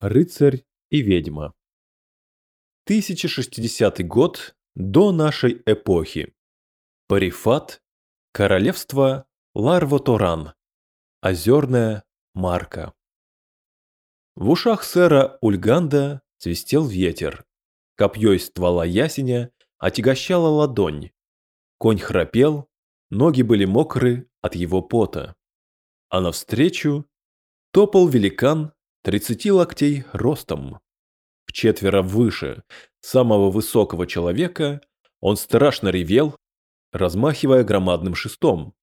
Рыцарь и ведьма. 1060 год до нашей эпохи. Парифат, королевство Ларвоторан, озерная марка. В ушах сэра Ульганда свистел ветер. Копье из ствола ясеня отягощало ладонь. Конь храпел, ноги были мокры от его пота. А навстречу топал великан Тридцати локтей ростом. В четверо выше самого высокого человека он страшно ревел, размахивая громадным шестом.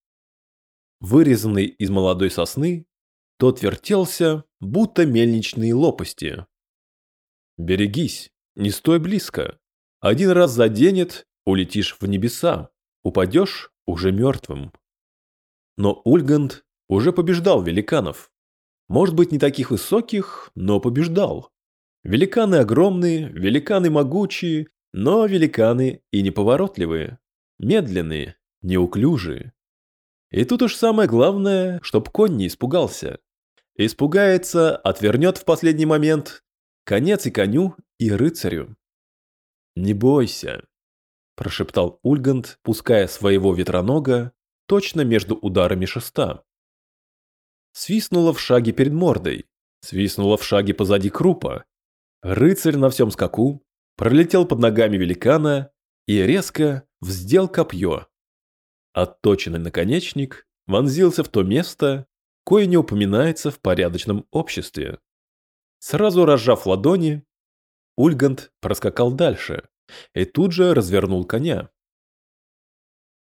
Вырезанный из молодой сосны, тот вертелся, будто мельничные лопасти. «Берегись, не стой близко. Один раз заденет, улетишь в небеса, упадешь уже мертвым». Но Ульганд уже побеждал великанов. Может быть, не таких высоких, но побеждал. Великаны огромные, великаны могучие, но великаны и неповоротливые. Медленные, неуклюжие. И тут уж самое главное, чтоб конь не испугался. Испугается, отвернет в последний момент. Конец и коню, и рыцарю. «Не бойся», – прошептал Ульгант, пуская своего ветронога точно между ударами шеста свистнула в шаге перед мордой, свистнула в шаге позади крупа. Рыцарь на всем скаку пролетел под ногами великана и резко вздел копье. Отточенный наконечник вонзился в то место, кое не упоминается в порядочном обществе. Сразу разжав ладони, Ульгант проскакал дальше и тут же развернул коня.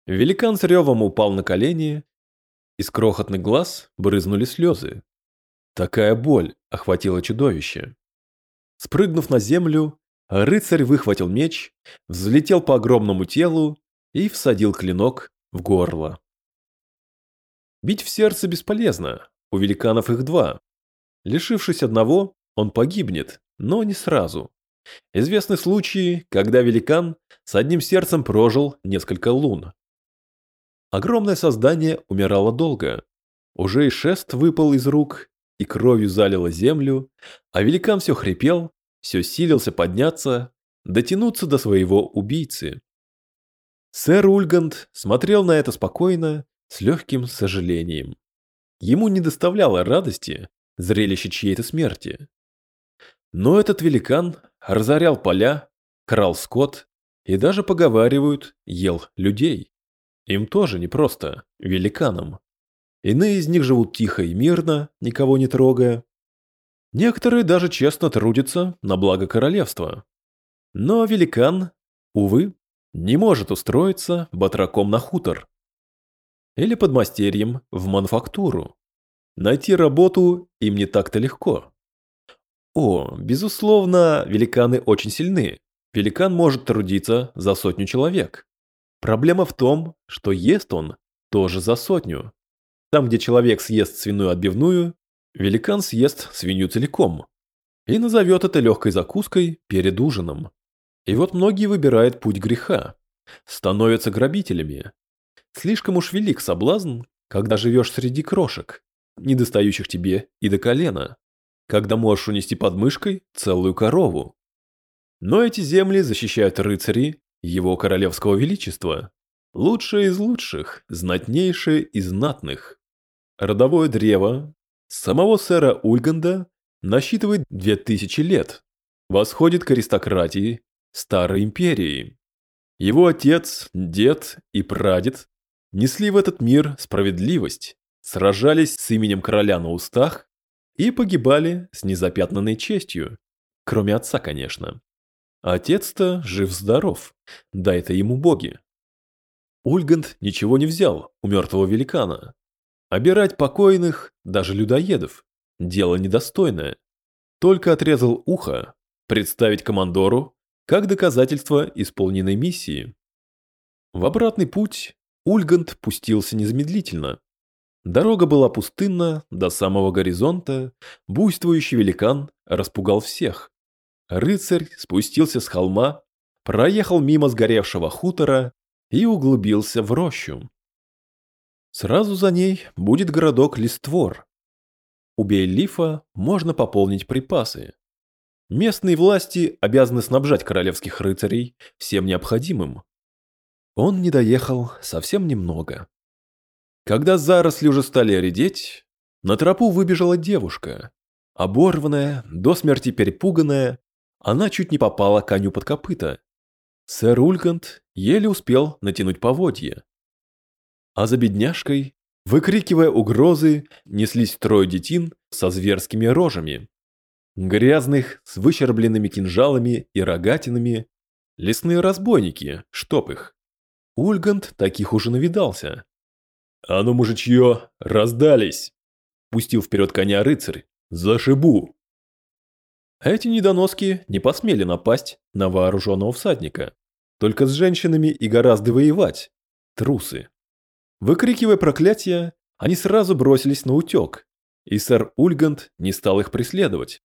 Великан с ревом упал на колени из крохотных глаз брызнули слезы. Такая боль охватила чудовище. Спрыгнув на землю, рыцарь выхватил меч, взлетел по огромному телу и всадил клинок в горло. Бить в сердце бесполезно, у великанов их два. Лишившись одного, он погибнет, но не сразу. Известны случаи, когда великан с одним сердцем прожил несколько лун. Огромное создание умирало долго. Уже и шест выпал из рук, и кровью залило землю, а великан все хрипел, все силился подняться, дотянуться до своего убийцы. Сэр Ульганд смотрел на это спокойно, с легким сожалением. Ему не доставляло радости зрелище чьей-то смерти. Но этот великан разорял поля, крал скот и даже, поговаривают, ел людей. Им тоже непросто, великанам. Иные из них живут тихо и мирно, никого не трогая. Некоторые даже честно трудятся на благо королевства. Но великан, увы, не может устроиться батраком на хутор. Или подмастерьем в мануфактуру. Найти работу им не так-то легко. О, безусловно, великаны очень сильны. Великан может трудиться за сотню человек. Проблема в том, что ест он тоже за сотню. Там, где человек съест свиную отбивную, великан съест свинью целиком. И назовет это легкой закуской перед ужином. И вот многие выбирают путь греха. Становятся грабителями. Слишком уж велик соблазн, когда живешь среди крошек, не достающих тебе и до колена. Когда можешь унести под мышкой целую корову. Но эти земли защищают рыцари его королевского величества, лучшее из лучших, знатнейшее из знатных. Родовое древо самого сэра Ульганда насчитывает две тысячи лет, восходит к аристократии Старой Империи. Его отец, дед и прадед несли в этот мир справедливость, сражались с именем короля на устах и погибали с незапятнанной честью, кроме отца, конечно. Отец-то жив-здоров, дай-то ему боги. Ульгант ничего не взял у мертвого великана. Обирать покойных, даже людоедов, дело недостойное. Только отрезал ухо, представить командору как доказательство исполненной миссии. В обратный путь Ульгант пустился незамедлительно. Дорога была пустынна до самого горизонта, буйствующий великан распугал всех. Рыцарь спустился с холма, проехал мимо сгоревшего хутора и углубился в рощу. Сразу за ней будет городок Листвор. У Бейлифа можно пополнить припасы, Местные власти обязаны снабжать королевских рыцарей всем необходимым. Он не доехал совсем немного. Когда заросли уже стали редеть, на тропу выбежала девушка. Оборванная, до смерти перепуганная, она чуть не попала коню под копыта. Сэр Ульгант еле успел натянуть поводья. А за бедняжкой, выкрикивая угрозы, неслись трое детин со зверскими рожами. Грязных, с выщербленными кинжалами и рогатинами, лесные разбойники, штоп их. Ульгант таких уже навидался. «А ну, мужичье, раздались!» Пустил вперед коня рыцарь. «Зашибу!» Эти недоноски не посмели напасть на вооруженного всадника. Только с женщинами и гораздо воевать. Трусы. Выкрикивая проклятия, они сразу бросились на утек, и сэр Ульгант не стал их преследовать.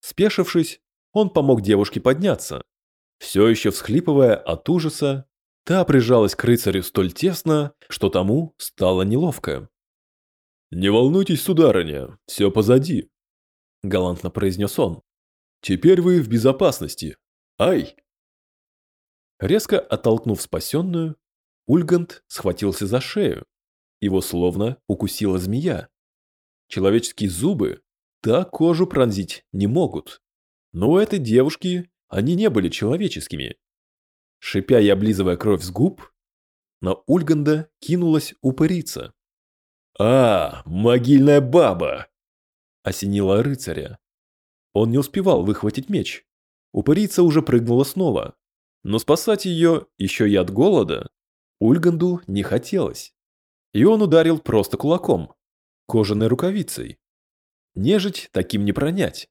Спешившись, он помог девушке подняться. Все еще всхлипывая от ужаса, та прижалась к рыцарю столь тесно, что тому стало неловко. «Не волнуйтесь, сударыня, все позади», – галантно произнес он. «Теперь вы в безопасности. Ай!» Резко оттолкнув спасенную, Ульгант схватился за шею. Его словно укусила змея. Человеческие зубы так кожу пронзить не могут. Но у этой девушки они не были человеческими. Шипя и облизывая кровь с губ, на Ульганда кинулась упырица. «А, могильная баба!» – осенила рыцаря. Он не успевал выхватить меч. Упырица уже прыгнула снова. Но спасать ее еще и от голода Ульганду не хотелось. И он ударил просто кулаком, кожаной рукавицей. Нежить таким не пронять.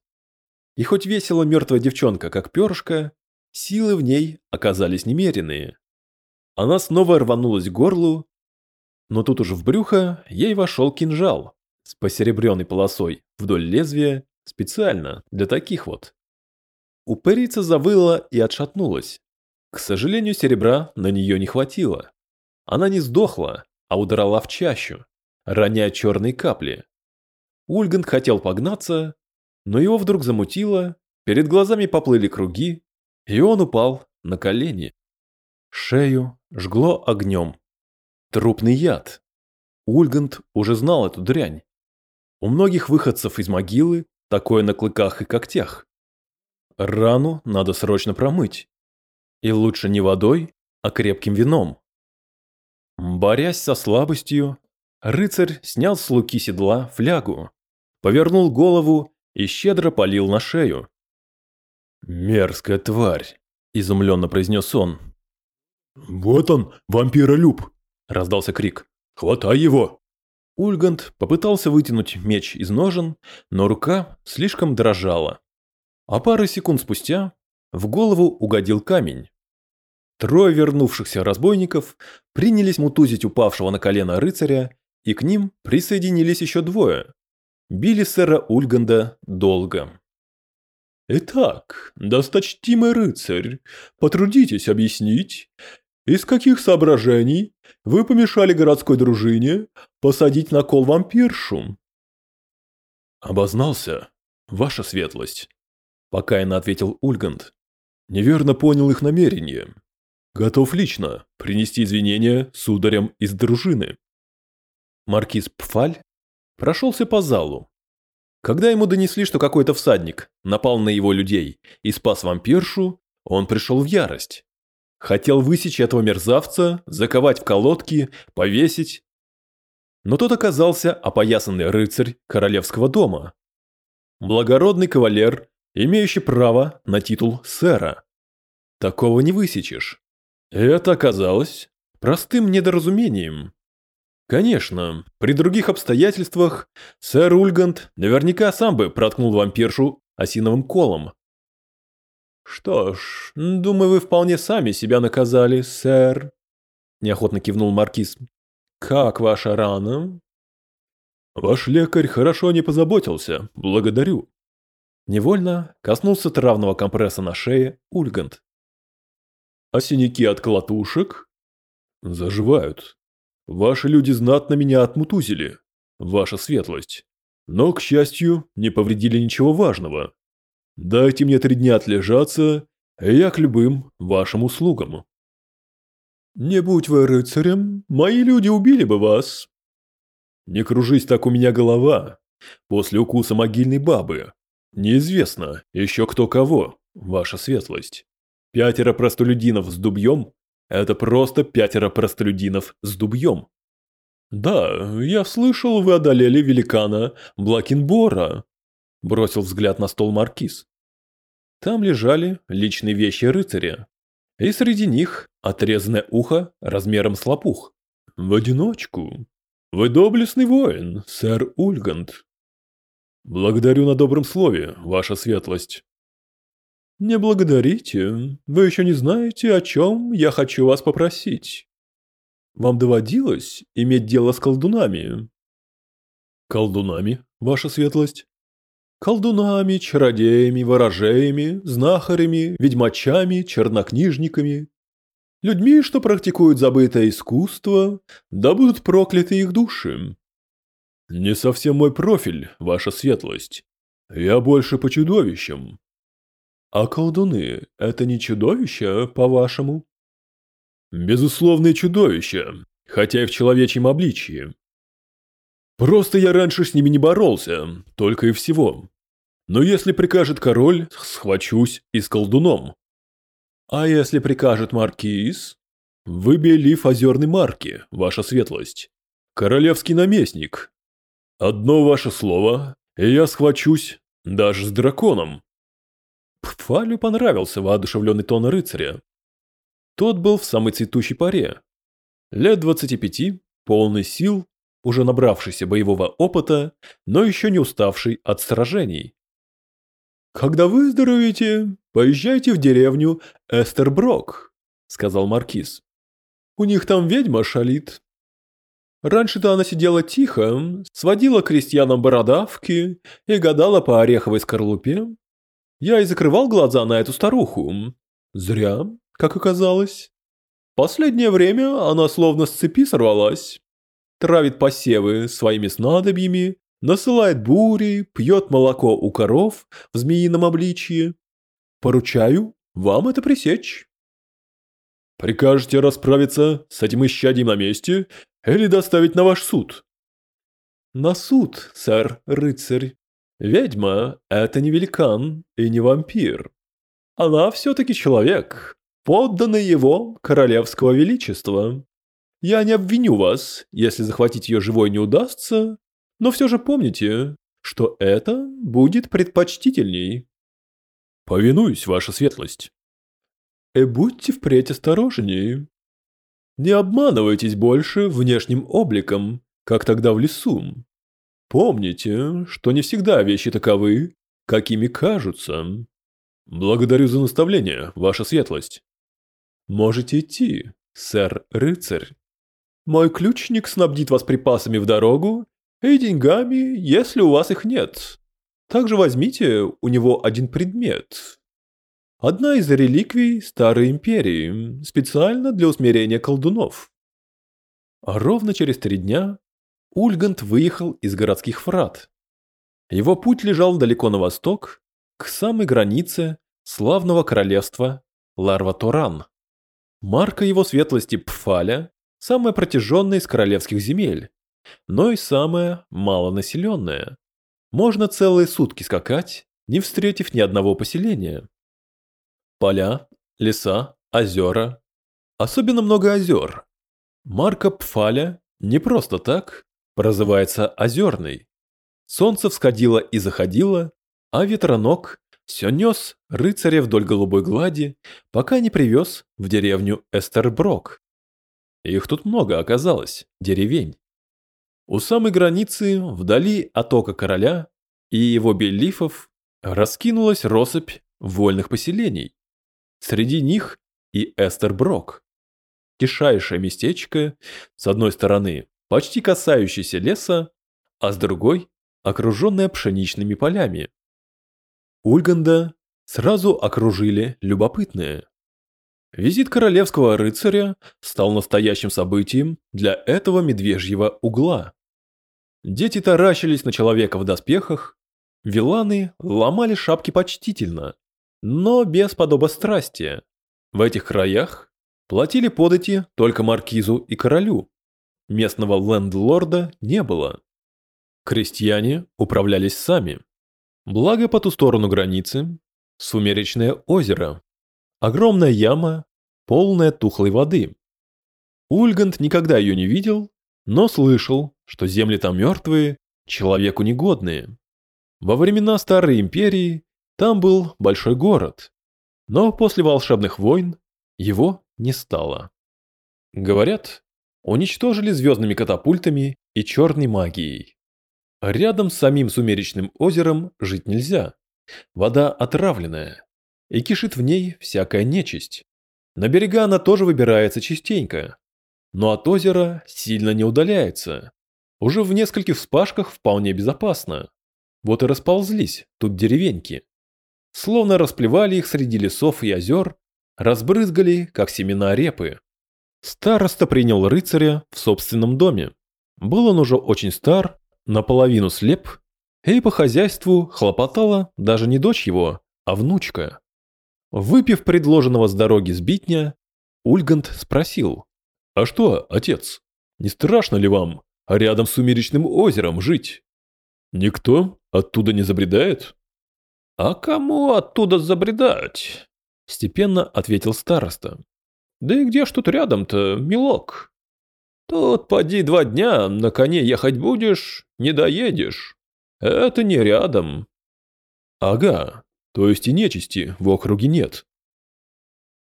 И хоть весила мертвая девчонка, как перышко, силы в ней оказались немеренные. Она снова рванулась к горлу, но тут уже в брюхо ей вошел кинжал с посеребренной полосой вдоль лезвия специально для таких вот. Упырица завыла и отшатнулась. К сожалению, серебра на нее не хватило. Она не сдохла, а удрала в чащу, роняя черные капли. Ульгант хотел погнаться, но его вдруг замутило, перед глазами поплыли круги, и он упал на колени. Шею жгло огнем. Трупный яд. Ульгант уже знал эту дрянь. У многих выходцев из могилы такое на клыках и когтях. Рану надо срочно промыть. И лучше не водой, а крепким вином. Борясь со слабостью, Рыцарь снял с луки седла флягу, повернул голову и щедро полил на шею. «Мерзкая тварь!» – изумленно произнес он. «Вот он, вампиролюб!» – раздался крик. «Хватай его!» Ульгант попытался вытянуть меч из ножен, но рука слишком дрожала. А пары секунд спустя в голову угодил камень. Трое вернувшихся разбойников принялись мутузить упавшего на колено рыцаря и к ним присоединились еще двое. Били сэра Ульганда долго. «Итак, досточтимый рыцарь, потрудитесь объяснить, из каких соображений вы помешали городской дружине посадить на кол вампиршу?» «Обознался, ваша светлость», – покаянно ответил Ульганд. «Неверно понял их намерение. Готов лично принести извинения сударям из дружины». Маркиз Пфаль прошелся по залу. Когда ему донесли, что какой-то всадник напал на его людей и спас вампиршу, он пришел в ярость. Хотел высечь этого мерзавца, заковать в колодки, повесить. Но тот оказался опоясанный рыцарь королевского дома. Благородный кавалер, имеющий право на титул сэра. Такого не высечешь. Это оказалось простым недоразумением. Конечно, при других обстоятельствах сэр Ульгант наверняка сам бы проткнул вампиршу осиновым колом. «Что ж, думаю, вы вполне сами себя наказали, сэр», – неохотно кивнул маркиз. «Как ваша рана?» «Ваш лекарь хорошо не позаботился, благодарю». Невольно коснулся травного компресса на шее Ульгант. «А синяки от колотушек?» «Заживают», Ваши люди знатно меня отмутузили, ваша светлость. Но, к счастью, не повредили ничего важного. Дайте мне три дня отлежаться, и я к любым вашим услугам. Не будь вы рыцарем, мои люди убили бы вас. Не кружись так у меня голова. После укуса могильной бабы. Неизвестно, еще кто кого, ваша светлость. Пятеро простолюдинов с дубьем – это просто пятеро простолюдинов с дубьем. Да, я слышал, вы одолели великана Блакенбора. Бросил взгляд на стол маркиз. Там лежали личные вещи рыцаря. И среди них отрезанное ухо размером с лопух. В одиночку. Вы доблестный воин, сэр Ульгант. Благодарю на добром слове, ваша светлость. Не благодарите. Вы еще не знаете, о чем я хочу вас попросить. Вам доводилось иметь дело с колдунами? Колдунами, ваша светлость? Колдунами, чародеями, ворожеями, знахарями, ведьмачами, чернокнижниками. Людьми, что практикуют забытое искусство, да будут прокляты их души. Не совсем мой профиль, ваша светлость. Я больше по чудовищам. А колдуны – это не чудовища, по-вашему? Безусловные чудовища, хотя и в человечьем обличии. Просто я раньше с ними не боролся, только и всего. Но если прикажет король, схвачусь и с колдуном. А если прикажет маркиз? Вы белив озерной марки, ваша светлость. Королевский наместник. Одно ваше слово, и я схвачусь даже с драконом. Пфалю понравился воодушевленный тон рыцаря. Тот был в самой цветущей паре. Лет двадцати пяти, полный сил, уже набравшийся боевого опыта, но еще не уставший от сражений. «Когда выздоровеете, поезжайте в деревню Эстерброк», — сказал Маркиз. «У них там ведьма шалит. Раньше-то она сидела тихо, сводила крестьянам бородавки и гадала по ореховой скорлупе. Я и закрывал глаза на эту старуху. Зря, как оказалось. Последнее время она словно с цепи сорвалась. Травит посевы своими снадобьями насылает бури, пьет молоко у коров в змеином обличье. Поручаю вам это пресечь. Прикажете расправиться с этим исчадием на месте или доставить на ваш суд? На суд, сэр, рыцарь. Ведьма – это не великан и не вампир. Она все-таки человек, подданный его королевского величества. Я не обвиню вас, если захватить ее живой не удастся, но все же помните, что это будет предпочтительней. Повинуюсь, ваша светлость. И будьте впредь осторожнее. Не обманывайтесь больше внешним обликом, как тогда в лесу. Помните, что не всегда вещи таковы, какими кажутся. Благодарю за наставление, ваша светлость. Можете идти, сэр-рыцарь. Мой ключник снабдит вас припасами в дорогу и деньгами, если у вас их нет. Также возьмите у него один предмет. Одна из реликвий Старой Империи, специально для усмирения колдунов. А ровно через три дня Ульгант выехал из городских врат. Его путь лежал далеко на восток, к самой границе славного королевства Ларва-Торан. Марка его светлости Пфаля – самая протяженная из королевских земель, но и самое малонаселенное. Можно целые сутки скакать, не встретив ни одного поселения. Поля, леса, озера. Особенно много озер. Марка Пфаля не просто так прозывается озерной. Солнце всходило и заходило, а ветронок все нес рыцаря вдоль голубой глади, пока не привез в деревню Эстерброк. Их тут много оказалось, деревень. У самой границы, вдали от ока короля и его беллифов, раскинулась россыпь вольных поселений. Среди них и Эстерброк. Тишайшее местечко, с одной стороны, почти касающееся леса, а с другой – окруженное пшеничными полями. Ульганда сразу окружили любопытные. Визит королевского рыцаря стал настоящим событием для этого медвежьего угла. Дети таращились на человека в доспехах, Виланы ломали шапки почтительно, но без подобострастия. В этих краях платили подати только маркизу и королю. Местного лендлорда не было. Крестьяне управлялись сами. Благо по ту сторону границы – сумеречное озеро. Огромная яма, полная тухлой воды. Ульгант никогда ее не видел, но слышал, что земли там мертвые, человеку негодные. Во времена Старой Империи там был большой город, но после волшебных войн его не стало. Говорят, уничтожили звездными катапультами и черной магией. Рядом с самим Сумеречным озером жить нельзя. Вода отравленная, и кишит в ней всякая нечисть. На берега она тоже выбирается частенько, но от озера сильно не удаляется. Уже в нескольких вспашках вполне безопасно. Вот и расползлись тут деревеньки. Словно расплевали их среди лесов и озер, разбрызгали, как семена репы. Староста принял рыцаря в собственном доме. Был он уже очень стар, наполовину слеп, и по хозяйству хлопотала даже не дочь его, а внучка. Выпив предложенного с дороги сбитня, Ульгант спросил, «А что, отец, не страшно ли вам рядом с сумеречным озером жить?» Никто оттуда не забредает? А кому оттуда забредать? Степенно ответил староста. Да и где ж тут рядом-то, милок? Тут поди два дня, на коне ехать будешь, не доедешь. Это не рядом. Ага, то есть и нечисти в округе нет.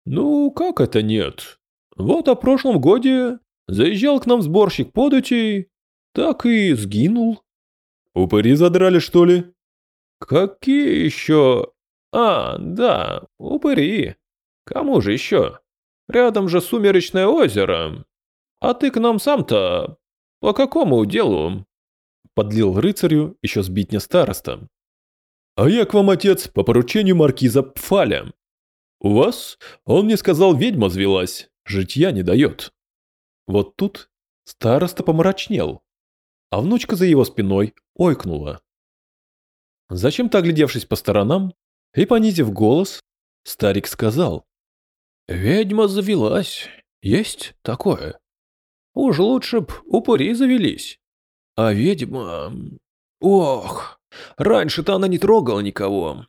Ну, как это нет? Вот о прошлом годе заезжал к нам сборщик податей, так и сгинул. Упыри задрали, что ли? Какие еще? А, да, упыри. Кому же еще? Рядом же сумеречное озеро. А ты к нам сам-то по какому делу? Подлил рыцарю еще сбитня староста. А я к вам, отец, по поручению маркиза Пфаля. У вас, он мне сказал, ведьма звелась, житья не дает. Вот тут староста помрачнел, а внучка за его спиной ойкнула. Зачем-то оглядевшись по сторонам и понизив голос, старик сказал. «Ведьма завелась. Есть такое. Уж лучше б упыри завелись. А ведьма... Ох, раньше-то она не трогала никого.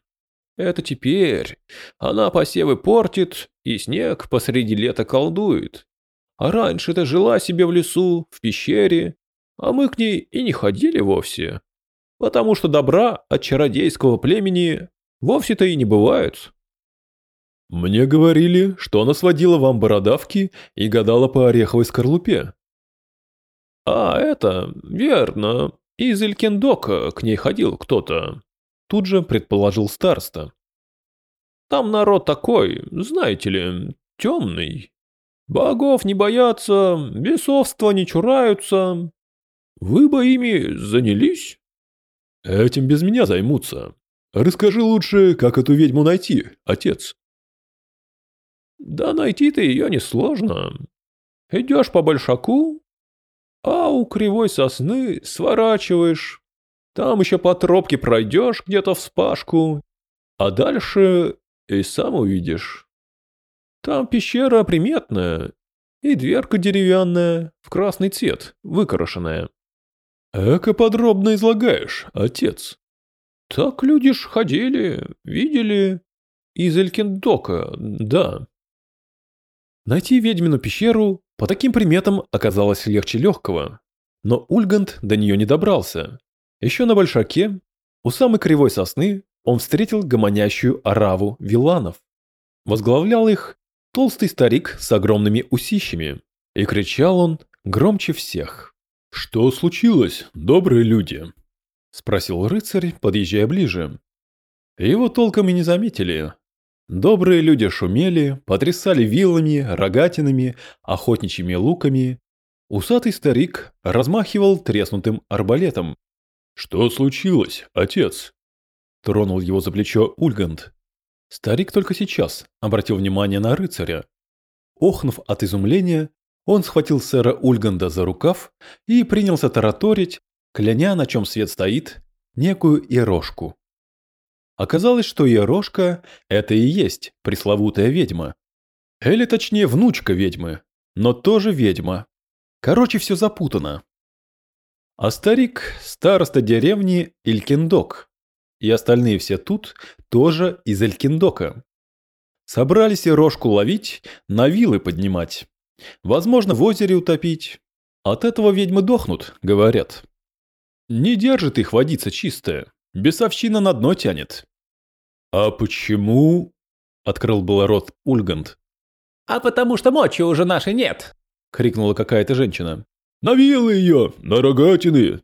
Это теперь. Она посевы портит и снег посреди лета колдует. А раньше-то жила себе в лесу, в пещере, а мы к ней и не ходили вовсе. Потому что добра от чародейского племени вовсе-то и не бывает. Мне говорили, что она сводила вам бородавки и гадала по ореховой скорлупе. А, это, верно. Из Элькендока к ней ходил кто-то. Тут же предположил староста. Там народ такой, знаете ли, темный. Богов не боятся, бесовства не чураются, вы бы ими занялись? Этим без меня займутся. Расскажи лучше, как эту ведьму найти, отец. Да найти-то ее несложно. Идешь по большаку, а у кривой сосны сворачиваешь. Там еще по тропке пройдешь где-то в спашку, а дальше и сам увидишь. Там пещера приметная и дверка деревянная в красный цвет, выкрашенная. Эко подробно излагаешь, отец. Так люди ж ходили, видели. Из Элькиндока, да. Найти ведьмину пещеру по таким приметам оказалось легче легкого. Но Ульгант до нее не добрался. Еще на большаке, у самой кривой сосны, он встретил гомонящую ораву виланов. Возглавлял их толстый старик с огромными усищами. И кричал он громче всех. «Что случилось, добрые люди?» – спросил рыцарь, подъезжая ближе. Его толком и не заметили. Добрые люди шумели, потрясали вилами, рогатинами, охотничьими луками. Усатый старик размахивал треснутым арбалетом. «Что случилось, отец?» Тронул его за плечо Ульгант. Старик только сейчас обратил внимание на рыцаря. Охнув от изумления, он схватил сэра Ульганда за рукав и принялся тараторить, кляня, на чем свет стоит, некую ирошку. Оказалось, что Ерошка – это и есть пресловутая ведьма. Или точнее внучка ведьмы, но тоже ведьма. Короче, все запутано. А старик – староста деревни Илькиндок. И остальные все тут тоже из Илькиндока. Собрались и ловить, на вилы поднимать. Возможно, в озере утопить. От этого ведьмы дохнут, говорят. Не держит их водица чистая, бесовщина на дно тянет. «А почему?» – открыл было рот Ульгант. «А потому что мочи уже нашей нет!» – крикнула какая-то женщина. «На вилы ее, на рогатины!»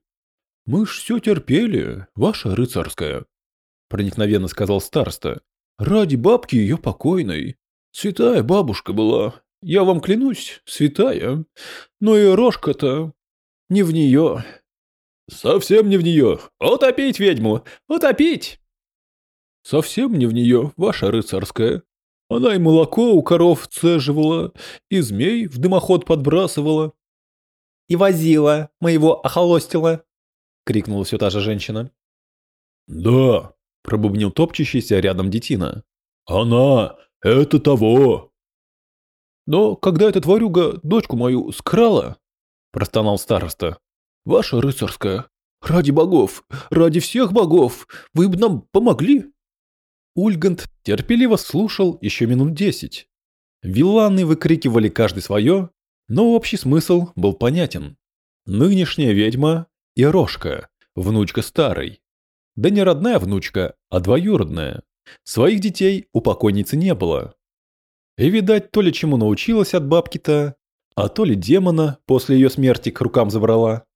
«Мы ж все терпели, ваша рыцарская», – проникновенно сказал староста. «Ради бабки ее покойной. Святая бабушка была, я вам клянусь, святая. Но и рожка-то не в нее». «Совсем не в нее. Утопить ведьму! Утопить!» «Совсем не в нее, ваша рыцарская. Она и молоко у коров цеживала, и змей в дымоход подбрасывала». «И возила, моего охолостила!» — крикнула все та же женщина. «Да!» — пробубнил топчущийся рядом детина. «Она! Это того!» «Но когда эта тварюга дочку мою скрала, — простонал староста, — ваша рыцарская, ради богов, ради всех богов, вы бы нам помогли!» Ульгант терпеливо слушал еще минут десять. Вилланы выкрикивали каждый свое, но общий смысл был понятен. Нынешняя ведьма – Ирошка, внучка старой. Да не родная внучка, а двоюродная. Своих детей у покойницы не было. И, видать, то ли чему научилась от бабки-то, а то ли демона после ее смерти к рукам забрала.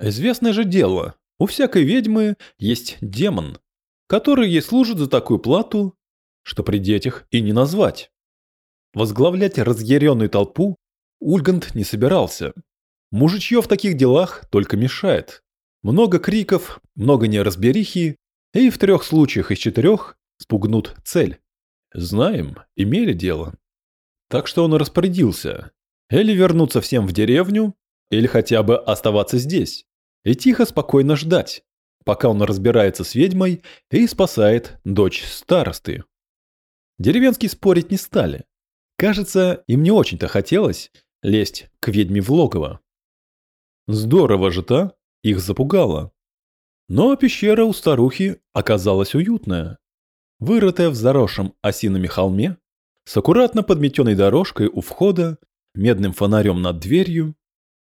Известное же дело, у всякой ведьмы есть демон, который ей служит за такую плату, что при детях и не назвать. Возглавлять разъяренную толпу Ульгант не собирался. Мужичье в таких делах только мешает. Много криков, много неразберихи, и в трех случаях из четырех спугнут цель. Знаем, имели дело. Так что он распорядился. Или вернуться всем в деревню, или хотя бы оставаться здесь. И тихо, спокойно ждать, пока он разбирается с ведьмой и спасает дочь старосты. Деревенские спорить не стали. Кажется, им не очень-то хотелось лезть к ведьме в логово. Здорово же та их запугала. Но пещера у старухи оказалась уютная. Вырытая в заросшем осинами холме, с аккуратно подметенной дорожкой у входа, медным фонарем над дверью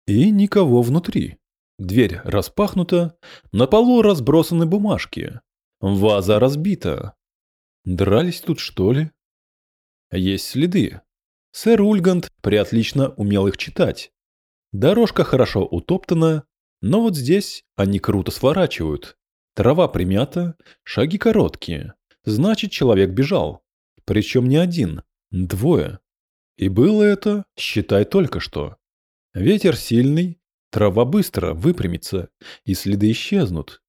и никого внутри. Дверь распахнута, на полу разбросаны бумажки. Ваза разбита. Дрались тут, что ли? Есть следы. Сэр Ульгант приотлично умел их читать. Дорожка хорошо утоптана, но вот здесь они круто сворачивают. Трава примята, шаги короткие. Значит, человек бежал. Причем не один, двое. И было это, считай, только что. Ветер сильный, Трава быстро выпрямится, и следы исчезнут.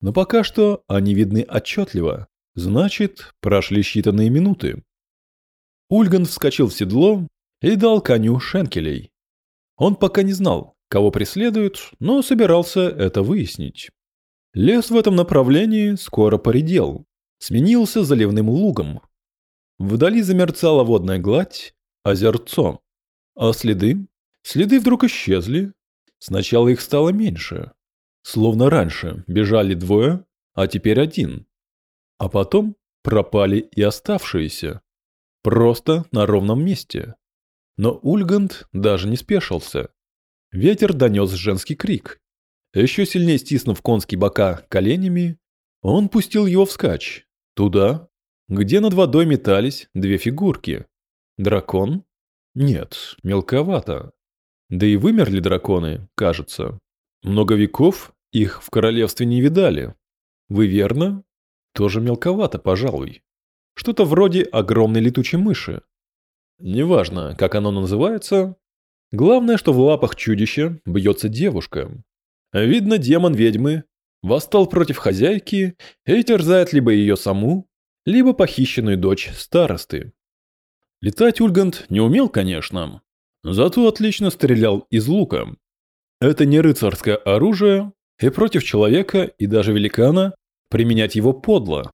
Но пока что они видны отчетливо. Значит, прошли считанные минуты. Ульган вскочил в седло и дал коню шенкелей. Он пока не знал, кого преследуют, но собирался это выяснить. Лес в этом направлении скоро поредел, сменился заливным лугом. Вдали замерцала водная гладь, озерцо. А следы? Следы вдруг исчезли, Сначала их стало меньше. Словно раньше бежали двое, а теперь один. А потом пропали и оставшиеся. Просто на ровном месте. Но Ульгант даже не спешился. Ветер донес женский крик. Еще сильнее стиснув конский бока коленями, он пустил его вскачь. Туда, где над водой метались две фигурки. Дракон? Нет, мелковато. Да и вымерли драконы, кажется. Много веков их в королевстве не видали. Вы верно? Тоже мелковато, пожалуй. Что-то вроде огромной летучей мыши. Неважно, как оно называется. Главное, что в лапах чудища бьется девушка. Видно, демон ведьмы восстал против хозяйки и терзает либо ее саму, либо похищенную дочь старосты. Летать Ульгант не умел, конечно, Зато отлично стрелял из лука. Это не рыцарское оружие, и против человека и даже великана применять его подло.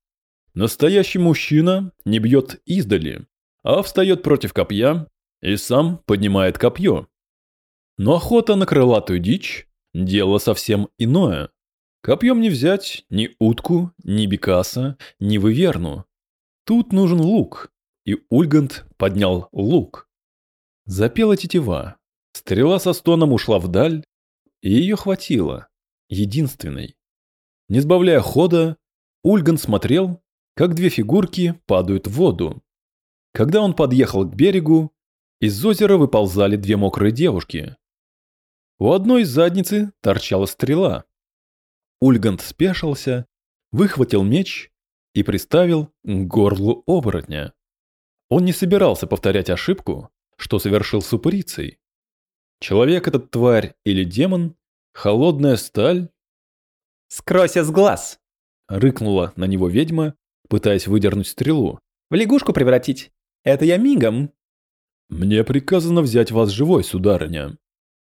Настоящий мужчина не бьет издали, а встает против копья и сам поднимает копье. Но охота на крылатую дичь – дело совсем иное. Копьем не взять ни утку, ни бекаса, ни выверну. Тут нужен лук, и Ульгант поднял лук. Запела тетива. Стрела со стоном ушла вдаль, и ее хватило, единственной. Не сбавляя хода, Ульган смотрел, как две фигурки падают в воду. Когда он подъехал к берегу, из озера выползали две мокрые девушки. У одной из задницы торчала стрела. Ульгант спешился, выхватил меч и приставил к горлу оборотня. Он не собирался повторять ошибку, что совершил с упырицей. Человек этот тварь или демон, холодная сталь. «Скройся с глаз!» — рыкнула на него ведьма, пытаясь выдернуть стрелу. «В лягушку превратить? Это я мигом!» «Мне приказано взять вас живой, сударыня,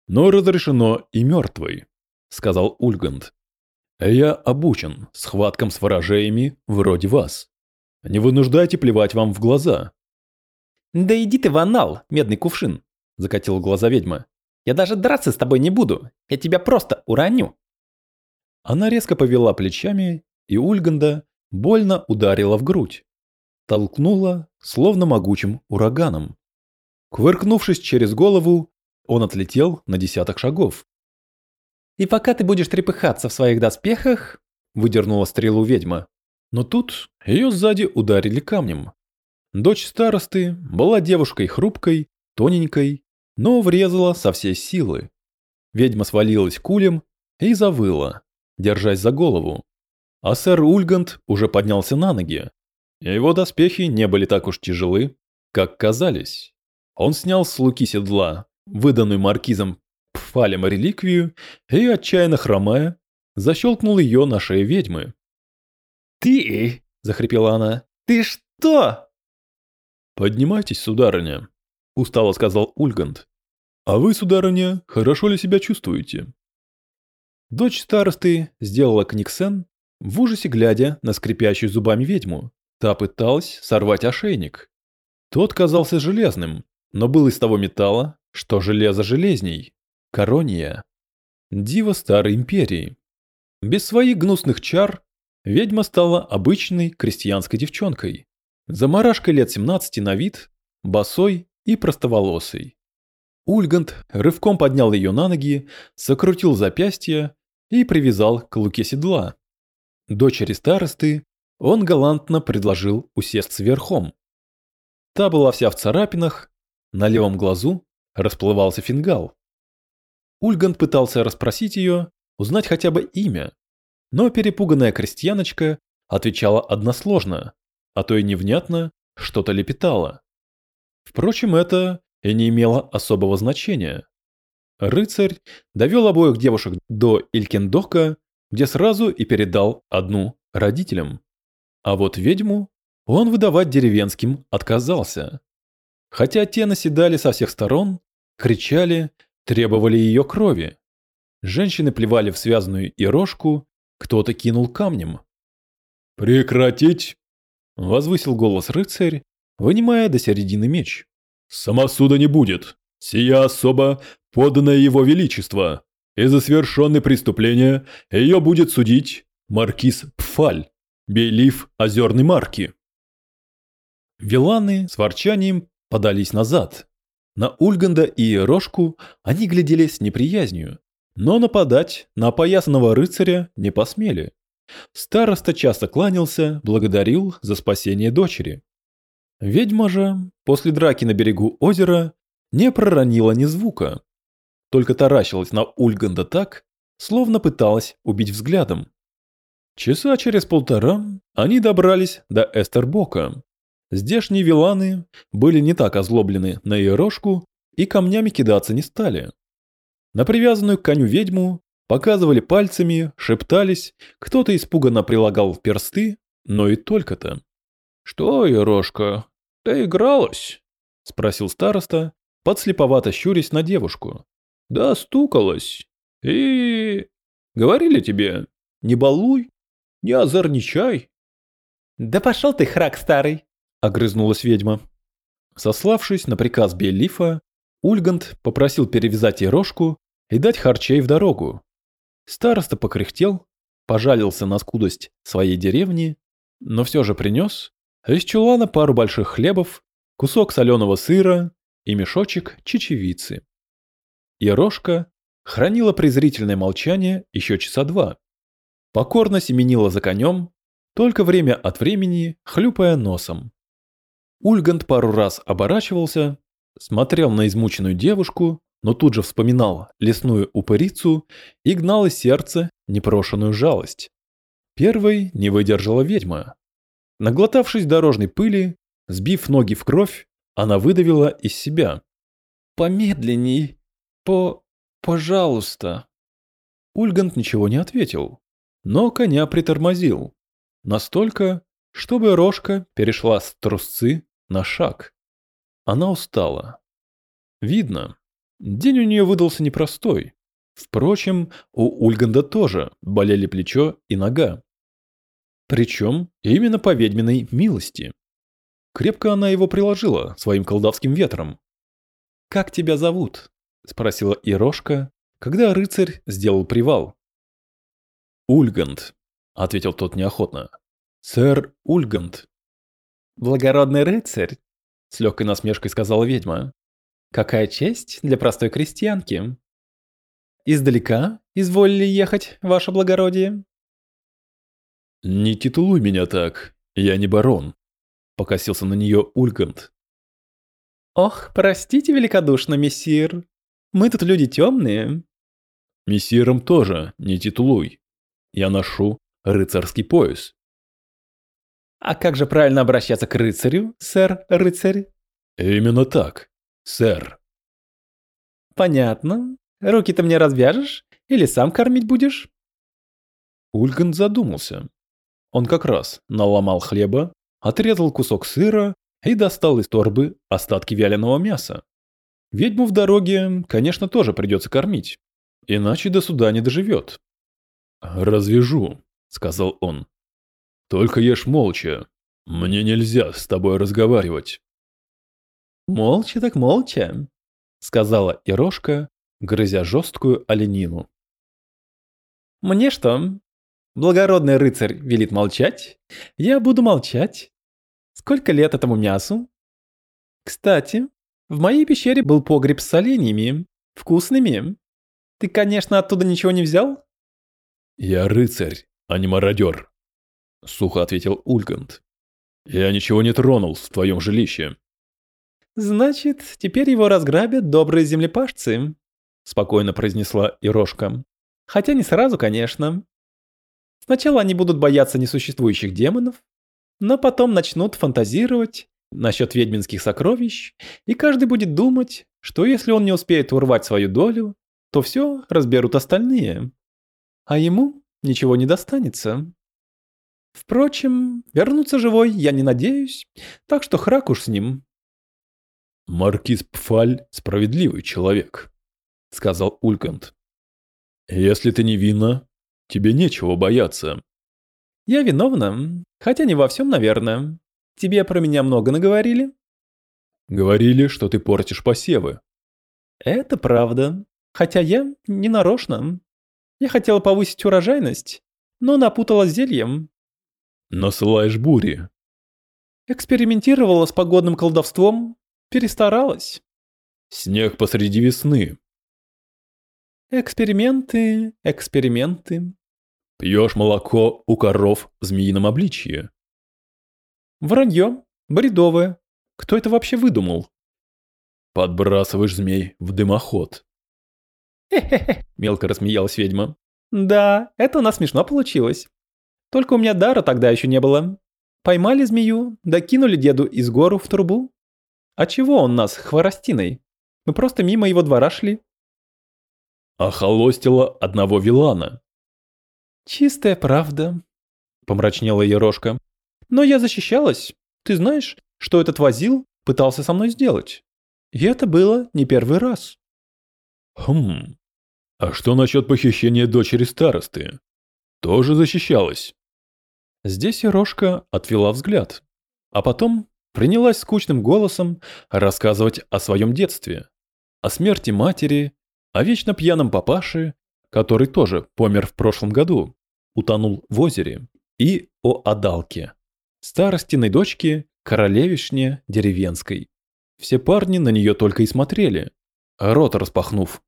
но разрешено и мертвой», — сказал Ульгант. «Я обучен схваткам с ворожеями вроде вас. Не вынуждайте плевать вам в глаза». «Да иди ты в анал, медный кувшин!» — закатила глаза ведьма. «Я даже драться с тобой не буду, я тебя просто уроню!» Она резко повела плечами, и Ульганда больно ударила в грудь. Толкнула, словно могучим ураганом. Кувыркнувшись через голову, он отлетел на десяток шагов. «И пока ты будешь трепыхаться в своих доспехах», — выдернула стрелу ведьма. Но тут ее сзади ударили камнем. Дочь старосты была девушкой хрупкой, тоненькой, но врезала со всей силы. Ведьма свалилась кулем и завыла, держась за голову. А сэр Ульгант уже поднялся на ноги. Его доспехи не были так уж тяжелы, как казались. Он снял с луки седла, выданную маркизом Пфалем реликвию, и, отчаянно хромая, защелкнул ее на шее ведьмы. «Ты!» – захрипела она. «Ты что?» «Поднимайтесь, сударыня», – устало сказал Ульгант. «А вы, сударыня, хорошо ли себя чувствуете?» Дочь старосты сделала книгсен, в ужасе глядя на скрипящую зубами ведьму. Та пыталась сорвать ошейник. Тот казался железным, но был из того металла, что железо железней. Корония. Дива старой империи. Без своих гнусных чар ведьма стала обычной крестьянской девчонкой. Замарашка лет 17 на вид, босой и простоволосый. Ульгант рывком поднял ее на ноги, сокрутил запястье и привязал к луке седла. Дочери старосты он галантно предложил усесться верхом. Та была вся в царапинах, на левом глазу расплывался фингал. Ульгант пытался расспросить ее, узнать хотя бы имя, но перепуганная крестьяночка отвечала односложно а то и невнятно что-то лепетала. Впрочем, это и не имело особого значения. Рыцарь довел обоих девушек до Илькендока, где сразу и передал одну родителям. А вот ведьму он выдавать деревенским отказался. Хотя те наседали со всех сторон, кричали, требовали ее крови. Женщины плевали в связанную ирожку, кто-то кинул камнем. «Прекратить!» Возвысил голос рыцарь, вынимая до середины меч. «Самосуда не будет. Сия особа, поданное его величество, и за совершенные преступления ее будет судить маркиз Пфаль, бейлиф озерной марки». Виланы с ворчанием подались назад. На Ульганда и Рожку они глядели с неприязнью, но нападать на опоясанного рыцаря не посмели. Староста часто кланялся, благодарил за спасение дочери. Ведьма же, после драки на берегу озера, не проронила ни звука. Только таращилась на Ульганда так, словно пыталась убить взглядом. Часа через полтора они добрались до Эстербока. Здешние виланы были не так озлоблены на ее рожку и камнями кидаться не стали. На привязанную к коню ведьму Показывали пальцами, шептались, кто-то испуганно прилагал персты, но и только-то. «Что, Ерошка, ты игралась?» — спросил староста, подслеповато щурясь на девушку. «Да стукалась. И... говорили тебе, не балуй, не озорничай». Да пошел ты, храк старый, огрызнулась ведьма. Сославшись на приказ Беллифа, Ульгант попросил перевязать ей рожку и дать харчей в дорогу. Староста покряхтел, пожалился на скудость своей деревни, но все же принес из чулана пару больших хлебов, кусок соленого сыра и мешочек чечевицы. Ерошка хранила презрительное молчание еще часа два. Покорно семенила за конем, только время от времени хлюпая носом. Ульгант пару раз оборачивался, смотрел на измученную девушку, но тут же вспоминал лесную упырицу и гнал из сердца непрошенную жалость. Первой не выдержала ведьма. Наглотавшись дорожной пыли, сбив ноги в кровь, она выдавила из себя. «Помедленней, по... пожалуйста». Ульгант ничего не ответил, но коня притормозил. Настолько, чтобы рожка перешла с трусцы на шаг. Она устала. Видно, день у нее выдался непростой. Впрочем, у Ульганда тоже болели плечо и нога. Причем именно по ведьминой милости. Крепко она его приложила своим колдовским ветром. «Как тебя зовут?» – спросила Ирошка, когда рыцарь сделал привал. «Ульганд», – ответил тот неохотно. «Сэр Ульганд». «Благородный рыцарь», — с легкой насмешкой сказала ведьма. «Какая честь для простой крестьянки!» «Издалека изволили ехать, ваше благородие?» «Не титулуй меня так, я не барон», — покосился на нее Ульгант. «Ох, простите великодушно, мессир, мы тут люди темные». «Мессиром тоже не титулуй, я ношу рыцарский пояс». А как же правильно обращаться к рыцарю, сэр-рыцарь? Именно так, сэр. Понятно. Руки ты мне развяжешь или сам кормить будешь? Ульган задумался. Он как раз наломал хлеба, отрезал кусок сыра и достал из торбы остатки вяленого мяса. Ведьму в дороге, конечно, тоже придется кормить, иначе до суда не доживет. «Развяжу», — сказал он. Только ешь молча. Мне нельзя с тобой разговаривать. Молча так молча, сказала Ирошка, грызя жесткую оленину. Мне что? Благородный рыцарь велит молчать? Я буду молчать. Сколько лет этому мясу? Кстати, в моей пещере был погреб с оленями. Вкусными. Ты, конечно, оттуда ничего не взял? Я рыцарь, а не мародер. — сухо ответил Ульгант. «Я ничего не тронул в твоем жилище». «Значит, теперь его разграбят добрые землепашцы», — спокойно произнесла Ирошка. «Хотя не сразу, конечно. Сначала они будут бояться несуществующих демонов, но потом начнут фантазировать насчет ведьминских сокровищ, и каждый будет думать, что если он не успеет урвать свою долю, то все разберут остальные. А ему ничего не достанется. Впрочем, вернуться живой я не надеюсь, так что храк уж с ним. «Маркиз Пфаль – справедливый человек», – сказал Улькант. «Если ты невинна, тебе нечего бояться». «Я виновна, хотя не во всем, наверное. Тебе про меня много наговорили?» «Говорили, что ты портишь посевы». «Это правда. Хотя я не нарочно. Я хотела повысить урожайность, но напутала зельем, Насылаешь бури. Экспериментировала с погодным колдовством, перестаралась. Снег посреди весны. Эксперименты, эксперименты. Пьешь молоко у коров в змеином обличье. Вранье, бредовое. Кто это вообще выдумал? Подбрасываешь змей в дымоход. Хе-хе-хе, мелко рассмеялась ведьма. Да, это у нас смешно получилось. Только у меня дара тогда еще не было. Поймали змею, докинули деду из гору в трубу. А чего он нас хворостиной? Мы просто мимо его двора шли. Охолостила одного вилана. Чистая правда, помрачнела Ерошка. Но я защищалась. Ты знаешь, что этот возил пытался со мной сделать. И это было не первый раз. Хм. А что насчет похищения дочери старосты? Тоже защищалась? Здесь Ерошка отвела взгляд, а потом принялась скучным голосом рассказывать о своем детстве, о смерти матери, о вечно пьяном папаше, который тоже помер в прошлом году, утонул в озере, и о Адалке, старостиной дочке королевишне деревенской. Все парни на нее только и смотрели, рот распахнув.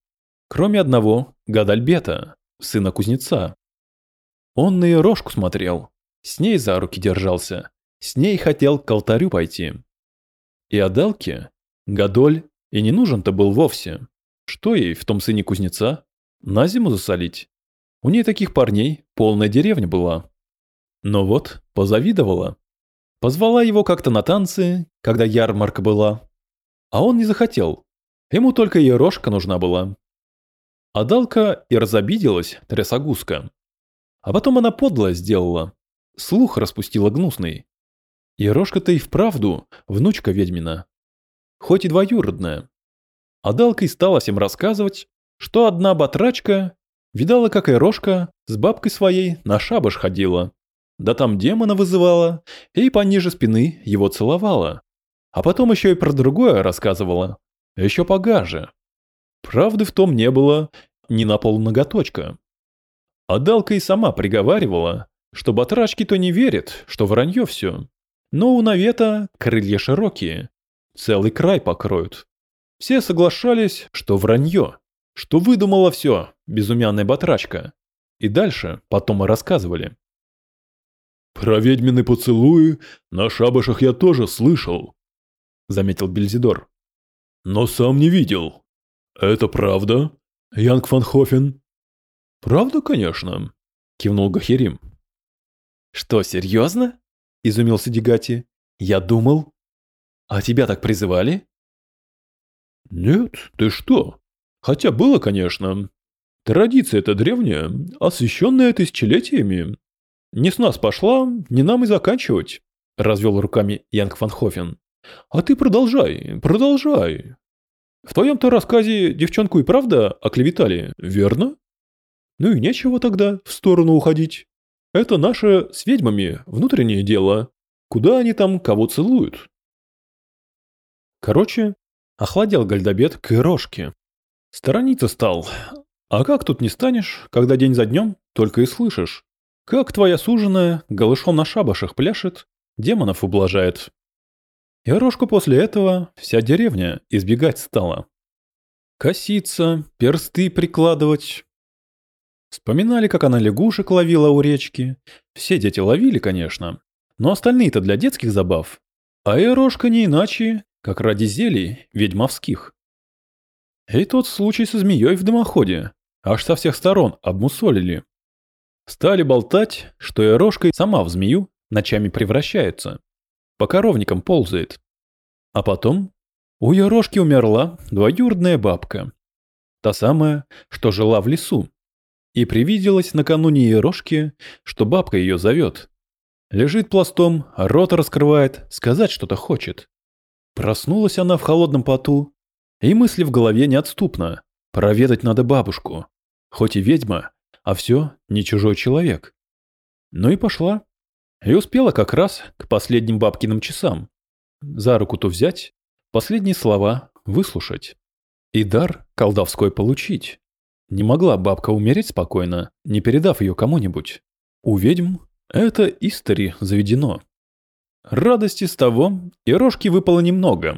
Кроме одного, Гадальбета, сына кузнеца. Он на Ерошку смотрел, с ней за руки держался, с ней хотел к алтарю пойти. И Адалке Гадоль и не нужен-то был вовсе. Что ей в том сыне кузнеца? На зиму засолить? У ней таких парней полная деревня была. Но вот, позавидовала. Позвала его как-то на танцы, когда ярмарка была. А он не захотел. Ему только ерошка нужна была. Адалка и разобиделась, трясогузка. А потом она подло сделала. Слух распустила гнусный. Ерошка-то и вправду внучка ведьмина. Хоть и двоюродная. Адалка и стала всем рассказывать, что одна батрачка видала, как Ерошка с бабкой своей на шабаш ходила да там демона вызывала и пониже спины его целовала. А потом еще и про другое рассказывала, еще погаже. Правды в том не было ни на полноготочка. Адалка и сама приговаривала, что батрачки-то не верят, что вранье все. Но у навета крылья широкие, целый край покроют. Все соглашались, что вранье, что выдумала все, безумянная батрачка. И дальше потом и рассказывали. «Про ведьмины поцелуи на шабашах я тоже слышал», — заметил Бельзидор. «Но сам не видел. Это правда, Янг фан Хофен?» «Правда, конечно», — кивнул Гахерим. «Что, серьезно?» — изумился Дигати. «Я думал. А тебя так призывали?» «Нет, ты что? Хотя было, конечно. Традиция эта древняя, освященная тысячелетиями. «Не с нас пошла, не нам и заканчивать», – развел руками Янг Фанхофен. «А ты продолжай, продолжай. В твоем-то рассказе девчонку и правда оклеветали, верно? Ну и нечего тогда в сторону уходить. Это наше с ведьмами внутреннее дело. Куда они там кого целуют?» Короче, охладел Гальдобет к Ирошке. Сторониться стал. А как тут не станешь, когда день за днем только и слышишь? Как твоя суженая голышом на шабашах пляшет, демонов ублажает. И рожку после этого вся деревня избегать стала. Коситься, персты прикладывать. Вспоминали, как она лягушек ловила у речки. Все дети ловили, конечно, но остальные-то для детских забав. А Эрошка не иначе, как ради зелий ведьмовских. И тот случай со змеей в дымоходе. Аж со всех сторон обмусолили. Стали болтать, что Эрошка сама в змею ночами превращается. По коровникам ползает. А потом у Ерошки умерла двоюродная бабка. Та самая, что жила в лесу. И привиделась накануне Ерошки, что бабка ее зовет. Лежит пластом, рот раскрывает, сказать что-то хочет. Проснулась она в холодном поту, и мысли в голове неотступно. Проведать надо бабушку. Хоть и ведьма, а все не чужой человек. Ну и пошла. И успела как раз к последним бабкиным часам. За руку-то взять, последние слова выслушать. И дар колдовской получить. Не могла бабка умереть спокойно, не передав ее кому-нибудь. У ведьм это истори заведено. Радости с того и рожки выпало немного.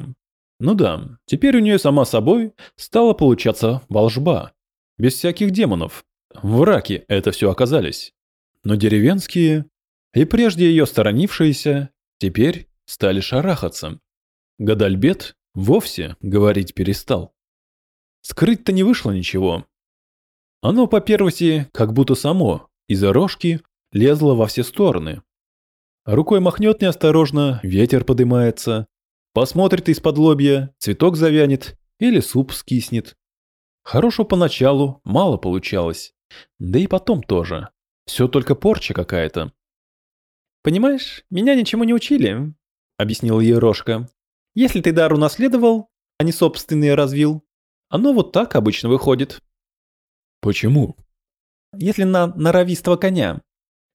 Ну да, теперь у нее сама собой стала получаться волжба. Без всяких демонов, Враки это все оказались. Но деревенские, и прежде ее сторонившиеся, теперь стали шарахаться. Гадальбет вовсе говорить перестал. Скрыть-то не вышло ничего. Оно по первости как будто само, из-за рожки, лезло во все стороны. Рукой махнет неосторожно, ветер подымается, посмотрит из-под лобья, цветок завянет или суп скиснет. Хорошо поначалу, мало получалось. Да и потом тоже. Все только порча какая-то. «Понимаешь, меня ничему не учили», — объяснил ей Рожка. «Если ты дар унаследовал, а не собственные развил, оно вот так обычно выходит». «Почему?» «Если на норовистого коня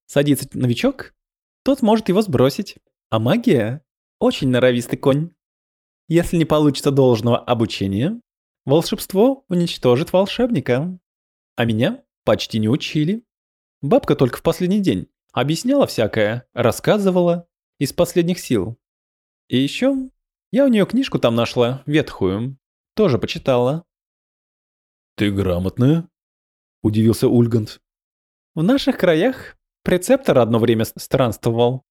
садится новичок, тот может его сбросить. А магия – очень норовистый конь. Если не получится должного обучения, волшебство уничтожит волшебника. А меня почти не учили. Бабка только в последний день объясняла всякое, рассказывала из последних сил. И еще я у нее книжку там нашла, ветхую, тоже почитала. «Ты грамотная?» – удивился Ульгант. В наших краях прецептор одно время странствовал.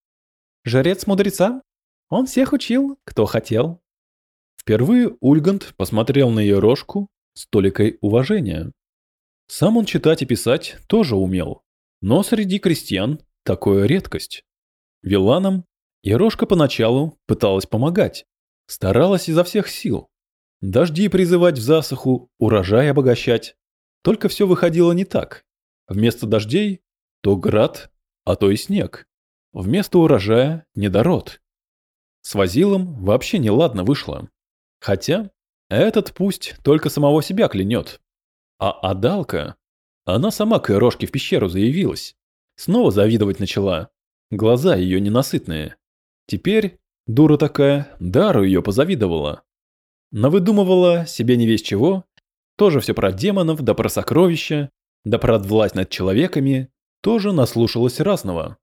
Жрец мудреца. Он всех учил, кто хотел. Впервые Ульгант посмотрел на ее рожку с толикой уважения. Сам он читать и писать тоже умел, но среди крестьян такое редкость. Виланам Ерошка поначалу пыталась помогать, старалась изо всех сил. Дожди призывать в засуху, урожай обогащать. Только все выходило не так. Вместо дождей то град, а то и снег. Вместо урожая недород. С Вазилом вообще неладно вышло. Хотя этот пусть только самого себя клянет. А Адалка, она сама к Ирошке в пещеру заявилась. Снова завидовать начала. Глаза ее ненасытные. Теперь, дура такая, Дару ее позавидовала. Навыдумывала себе не весь чего, тоже все про демонов, да про сокровища, да про власть над человеками, тоже наслушалась разного.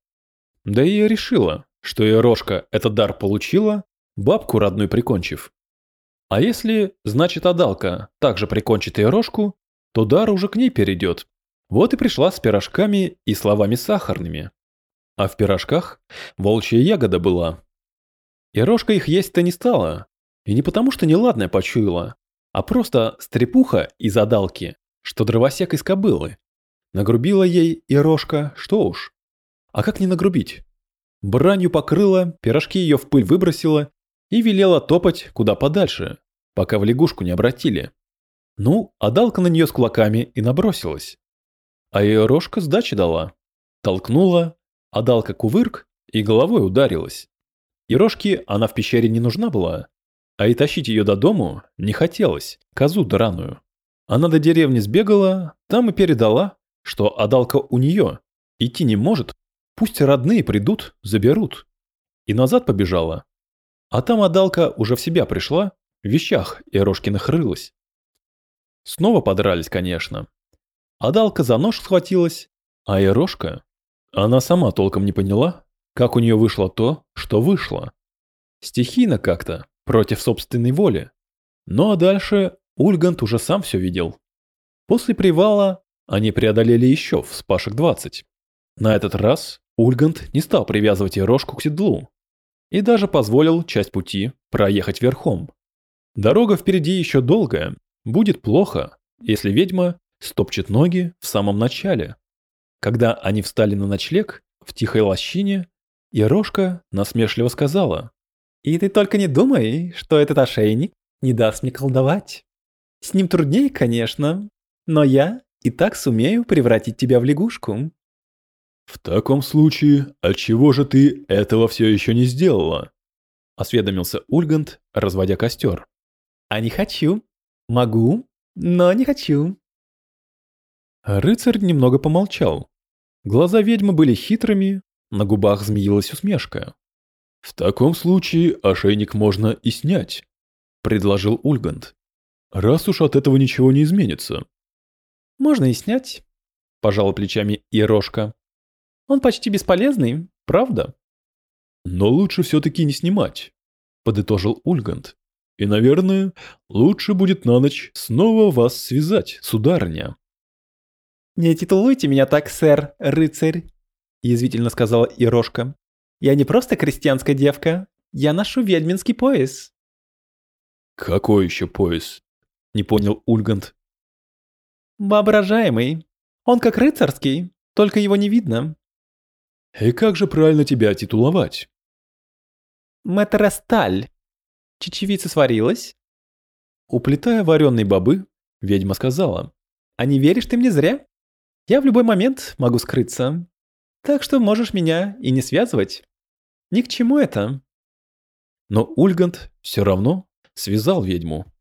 Да и решила, что Ирошка этот дар получила, бабку родную прикончив. А если, значит, Адалка также прикончит Ирошку, то дар уже к ней перейдет. Вот и пришла с пирожками и словами сахарными. А в пирожках волчья ягода была. Ирошка их есть-то не стала. И не потому, что неладное почуяла, а просто стрепуха из Адалки, что дровосек из кобылы. Нагрубила ей Ирошка, что уж. А как не нагрубить? Бранью покрыла, пирожки ее в пыль выбросила и велела топать куда подальше, пока в лягушку не обратили. Ну, а Далка на нее с кулаками и набросилась. А ее рожка сдачи дала. Толкнула, а Далка кувырк и головой ударилась. И рожке она в пещере не нужна была, а и тащить ее до дому не хотелось, козу драную. Она до деревни сбегала, там и передала, что Адалка у нее, идти не может, пусть родные придут, заберут. И назад побежала. А там Адалка уже в себя пришла, в вещах Ерошкиных рылась. Снова подрались, конечно. Адалка за нож схватилась, а Ерошка... Она сама толком не поняла, как у нее вышло то, что вышло. Стихийно как-то, против собственной воли. Ну а дальше Ульгант уже сам все видел. После привала они преодолели еще в спашек 20. На этот раз Ульгант не стал привязывать Ерошку к седлу и даже позволил часть пути проехать верхом. Дорога впереди еще долгая, будет плохо, если ведьма стопчет ноги в самом начале. Когда они встали на ночлег в тихой лощине, Ерошка насмешливо сказала. «И ты только не думай, что этот ошейник не даст мне колдовать. С ним труднее, конечно, но я и так сумею превратить тебя в лягушку». «В таком случае, отчего же ты этого все еще не сделала?» – осведомился Ульгант, разводя костер. «А не хочу. Могу, но не хочу». Рыцарь немного помолчал. Глаза ведьмы были хитрыми, на губах змеилась усмешка. «В таком случае ошейник можно и снять», – предложил Ульгант. «Раз уж от этого ничего не изменится». «Можно и снять», – пожала плечами Ерошка. «Он почти бесполезный, правда?» «Но лучше все-таки не снимать», – подытожил Ульгант. И, наверное, лучше будет на ночь снова вас связать, сударыня. «Не титулуйте меня так, сэр, рыцарь», – язвительно сказала Ирошка. «Я не просто крестьянская девка, я ношу ведьминский пояс». «Какой еще пояс?» – не понял Ульгант. «Воображаемый. Он как рыцарский, только его не видно». «И как же правильно тебя титуловать?» «Мэтросталь», Чечевица сварилась?» Уплетая вареные бобы, ведьма сказала. «А не веришь ты мне зря? Я в любой момент могу скрыться. Так что можешь меня и не связывать. Ни к чему это». Но Ульгант все равно связал ведьму.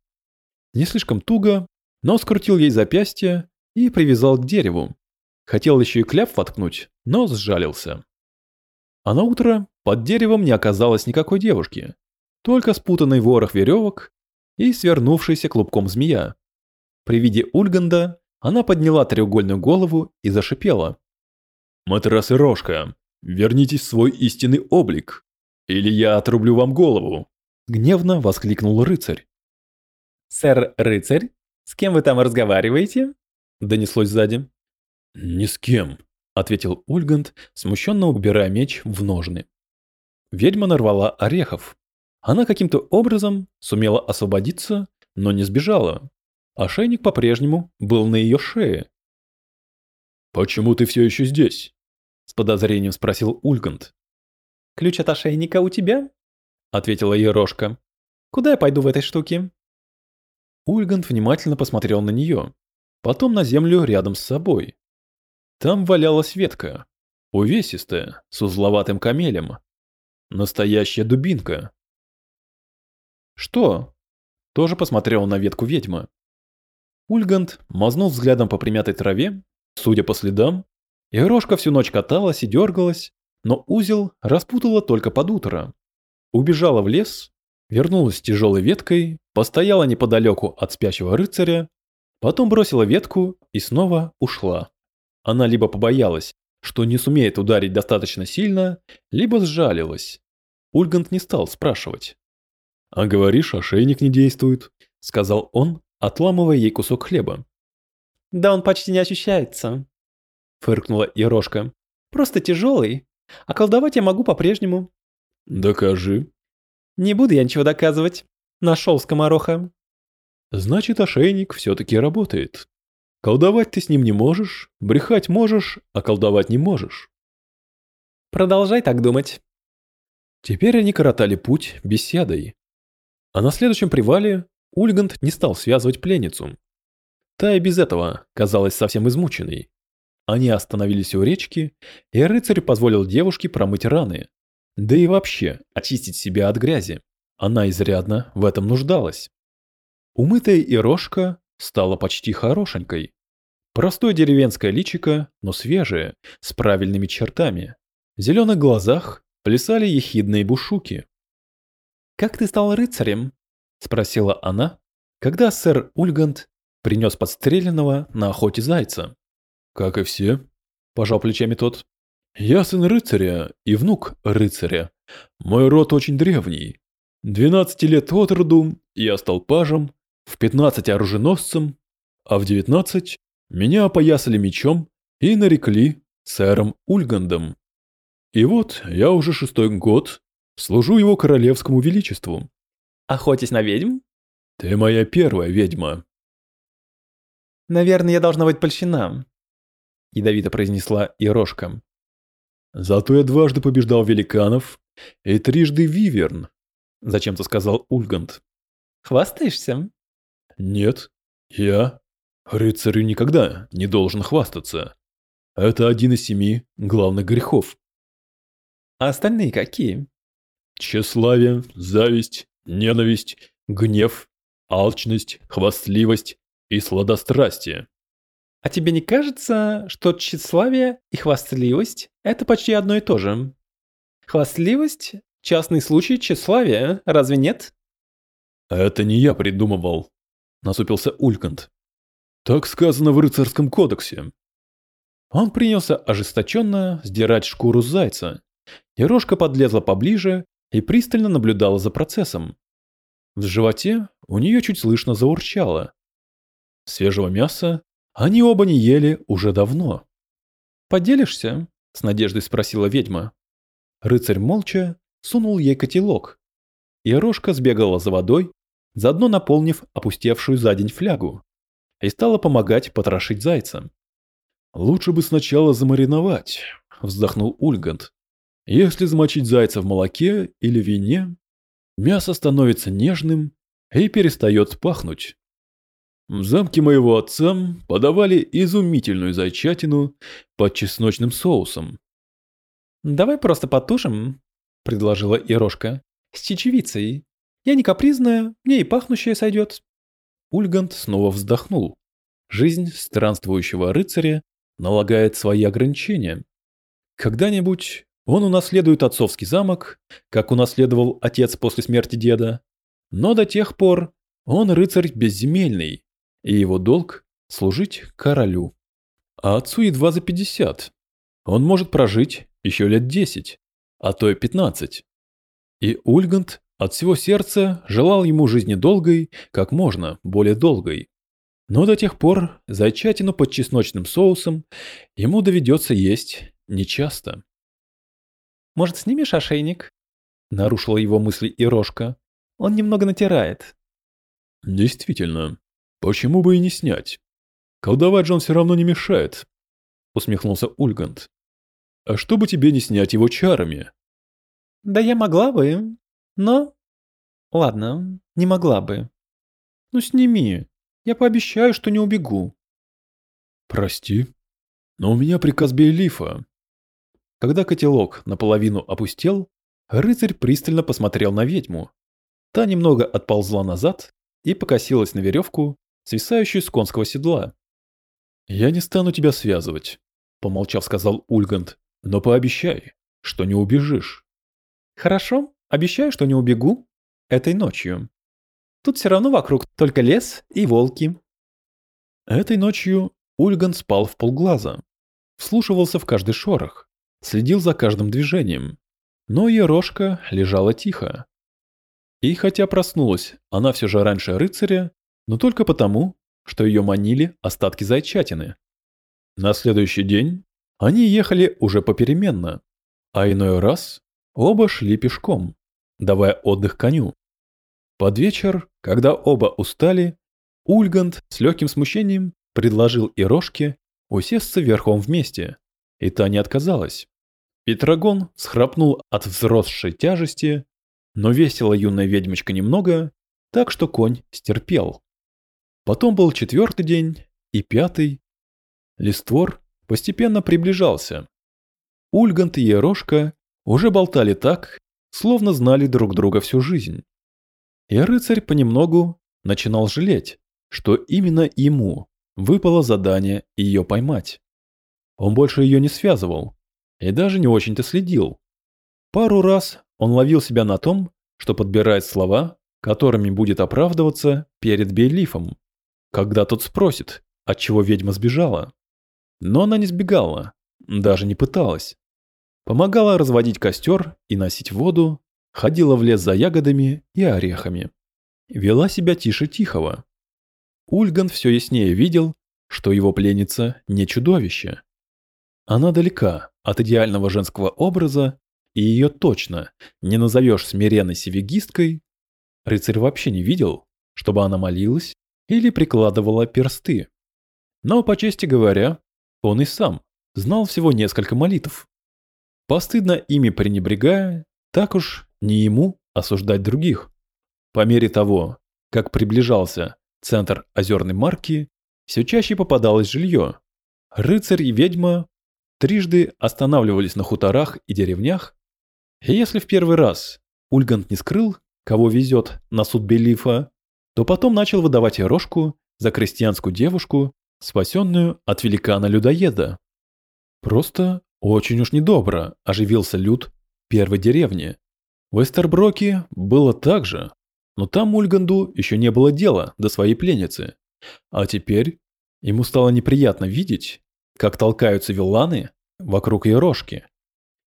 Не слишком туго, но скрутил ей запястье и привязал к дереву. Хотел еще и кляп воткнуть, но сжалился. А на утро под деревом не оказалось никакой девушки, только спутанный ворох веревок и свернувшийся клубком змея. При виде Ульганда она подняла треугольную голову и зашипела. «Матрас и рожка, вернитесь в свой истинный облик, или я отрублю вам голову!» Гневно воскликнул рыцарь. «Сэр рыцарь, с кем вы там разговариваете?» Донеслось сзади. «Ни с кем», — ответил Ульганд, смущенно убирая меч в ножны. Ведьма нарвала орехов. Она каким-то образом сумела освободиться, но не сбежала. Ошейник по-прежнему был на ее шее. «Почему ты все еще здесь?» — с подозрением спросил Ульганд. «Ключ от ошейника у тебя?» — ответила Ерошка. «Куда я пойду в этой штуке?» Ульганд внимательно посмотрел на нее, потом на землю рядом с собой. Там валялась ветка, увесистая, с узловатым камелем. Настоящая дубинка. «Что?» — тоже посмотрел на ветку ведьма. Ульганд мазнул взглядом по примятой траве, судя по следам, и рожка всю ночь каталась и дергалась, но узел распутала только под утро. Убежала в лес, вернулась с тяжелой веткой, постояла неподалеку от спящего рыцаря, потом бросила ветку и снова ушла. Она либо побоялась, что не сумеет ударить достаточно сильно, либо сжалилась. Ульгант не стал спрашивать. «А говоришь, ошейник не действует», — сказал он, отламывая ей кусок хлеба. «Да он почти не ощущается», — фыркнула Ерошка. «Просто тяжелый, а колдовать я могу по-прежнему». «Докажи». «Не буду я ничего доказывать. Нашел скомороха». «Значит, ошейник все-таки работает. Колдовать ты с ним не можешь, брехать можешь, а колдовать не можешь». «Продолжай так думать». Теперь они коротали путь беседой. А на следующем привале Ульгант не стал связывать пленницу. Та и без этого казалась совсем измученной. Они остановились у речки, и рыцарь позволил девушке промыть раны. Да и вообще очистить себя от грязи. Она изрядно в этом нуждалась. Умытая Ирошка стала почти хорошенькой. Простое деревенское личико, но свежее, с правильными чертами. В зеленых глазах плясали ехидные бушуки. «Как ты стал рыцарем?» – спросила она, когда сэр Ульгант принес подстреленного на охоте зайца. «Как и все», – пожал плечами тот. «Я сын рыцаря и внук рыцаря. Мой род очень древний. Двенадцати лет от роду я стал пажем, в пятнадцать оруженосцем, а в девятнадцать меня опоясали мечом и нарекли сэром Ульгандом. И вот я уже шестой год служу его королевскому величеству. Охотясь на ведьм? Ты моя первая ведьма. Наверное, я должна быть польщена. Ядовито произнесла Ирошка. Зато я дважды побеждал великанов и трижды виверн, зачем-то сказал Ульгант. Хвастаешься? Нет, я рыцарю никогда не должен хвастаться. Это один из семи главных грехов. А остальные какие? Тщеславие, зависть, ненависть, гнев, алчность, хвастливость и сладострастие. А тебе не кажется, что тщеславие и хвастливость – это почти одно и то же? Хвастливость – частный случай тщеславия, разве нет? Это не я придумывал, насупился Улькант. Так сказано в рыцарском кодексе. Он принялся ожесточенно сдирать шкуру зайца. Ерошка подлезла поближе и пристально наблюдала за процессом. В животе у нее чуть слышно заурчало. Свежего мяса они оба не ели уже давно. «Поделишься?» – с надеждой спросила ведьма. Рыцарь молча сунул ей котелок. И Рожка сбегала за водой, заодно наполнив опустевшую за день флягу, и стала помогать потрошить зайца. «Лучше бы сначала замариновать», – вздохнул Ульгант. «Если замочить зайца в молоке или вине, мясо становится нежным и перестает пахнуть. В замке моего отца подавали изумительную зайчатину под чесночным соусом. «Давай просто потушим», — предложила Ирошка, — «с чечевицей. Я не капризная, мне и пахнущая сойдет». Ульгант снова вздохнул. Жизнь странствующего рыцаря налагает свои ограничения. Когда-нибудь Он унаследует отцовский замок, как унаследовал отец после смерти деда. Но до тех пор он рыцарь безземельный, и его долг – служить королю. А отцу едва за 50. Он может прожить еще лет 10, а то и 15. И Ульгант от всего сердца желал ему жизни долгой, как можно более долгой. Но до тех пор зайчатину под чесночным соусом ему доведется есть нечасто. «Может, снимешь ошейник?» – нарушила его мысли Ирошка. «Он немного натирает». «Действительно, почему бы и не снять? Колдовать же он все равно не мешает», – усмехнулся Ульгант. «А что бы тебе не снять его чарами?» «Да я могла бы, но...» «Ладно, не могла бы». «Ну сними, я пообещаю, что не убегу. Прости, но у меня приказ Бейлифа. Когда котелок наполовину опустел, рыцарь пристально посмотрел на ведьму. Та немного отползла назад и покосилась на веревку, свисающую с конского седла. «Я не стану тебя связывать», — помолчав, сказал Ульгант, — «но пообещай, что не убежишь». «Хорошо, обещаю, что не убегу этой ночью». Тут все равно вокруг только лес и волки. Этой ночью Ульган спал в полглаза, вслушивался в каждый шорох, следил за каждым движением. Но Ерошка лежала тихо. И хотя проснулась она все же раньше рыцаря, но только потому, что ее манили остатки зайчатины. На следующий день они ехали уже попеременно, а иной раз оба шли пешком, давая отдых коню. Под вечер, когда оба устали, Ульгант с легким смущением предложил Ирошке усесться верхом вместе, и та не отказалась. Петрагон схрапнул от взросшей тяжести, но весила юная ведьмочка немного, так что конь стерпел. Потом был четвертый день и пятый. Листвор постепенно приближался. Ульгант и Ерошка уже болтали так, словно знали друг друга всю жизнь. И рыцарь понемногу начинал жалеть, что именно ему выпало задание ее поймать. Он больше ее не связывал и даже не очень-то следил. Пару раз он ловил себя на том, что подбирает слова, которыми будет оправдываться перед Бейлифом, когда тот спросит, от чего ведьма сбежала. Но она не сбегала, даже не пыталась. Помогала разводить костер и носить воду, ходила в лес за ягодами и орехами. Вела себя тише тихого. Ульган все яснее видел, что его пленница не чудовище. Она далека от идеального женского образа, и ее точно не назовешь смиренной севегисткой. Рыцарь вообще не видел, чтобы она молилась или прикладывала персты. Но, по чести говоря, он и сам знал всего несколько молитв. Постыдно ими пренебрегая, так уж не ему осуждать других. По мере того, как приближался центр озерной марки, все чаще попадалось жилье. Рыцарь и ведьма трижды останавливались на хуторах и деревнях, и если в первый раз Ульгант не скрыл, кого везет на суд Белифа, то потом начал выдавать рожку за крестьянскую девушку, спасенную от великана-людоеда. Просто очень уж недобро оживился люд первой деревни. В Эстерброке было так же, но там Ульганду еще не было дела до своей пленницы. А теперь ему стало неприятно видеть, как толкаются вилланы вокруг ее рожки,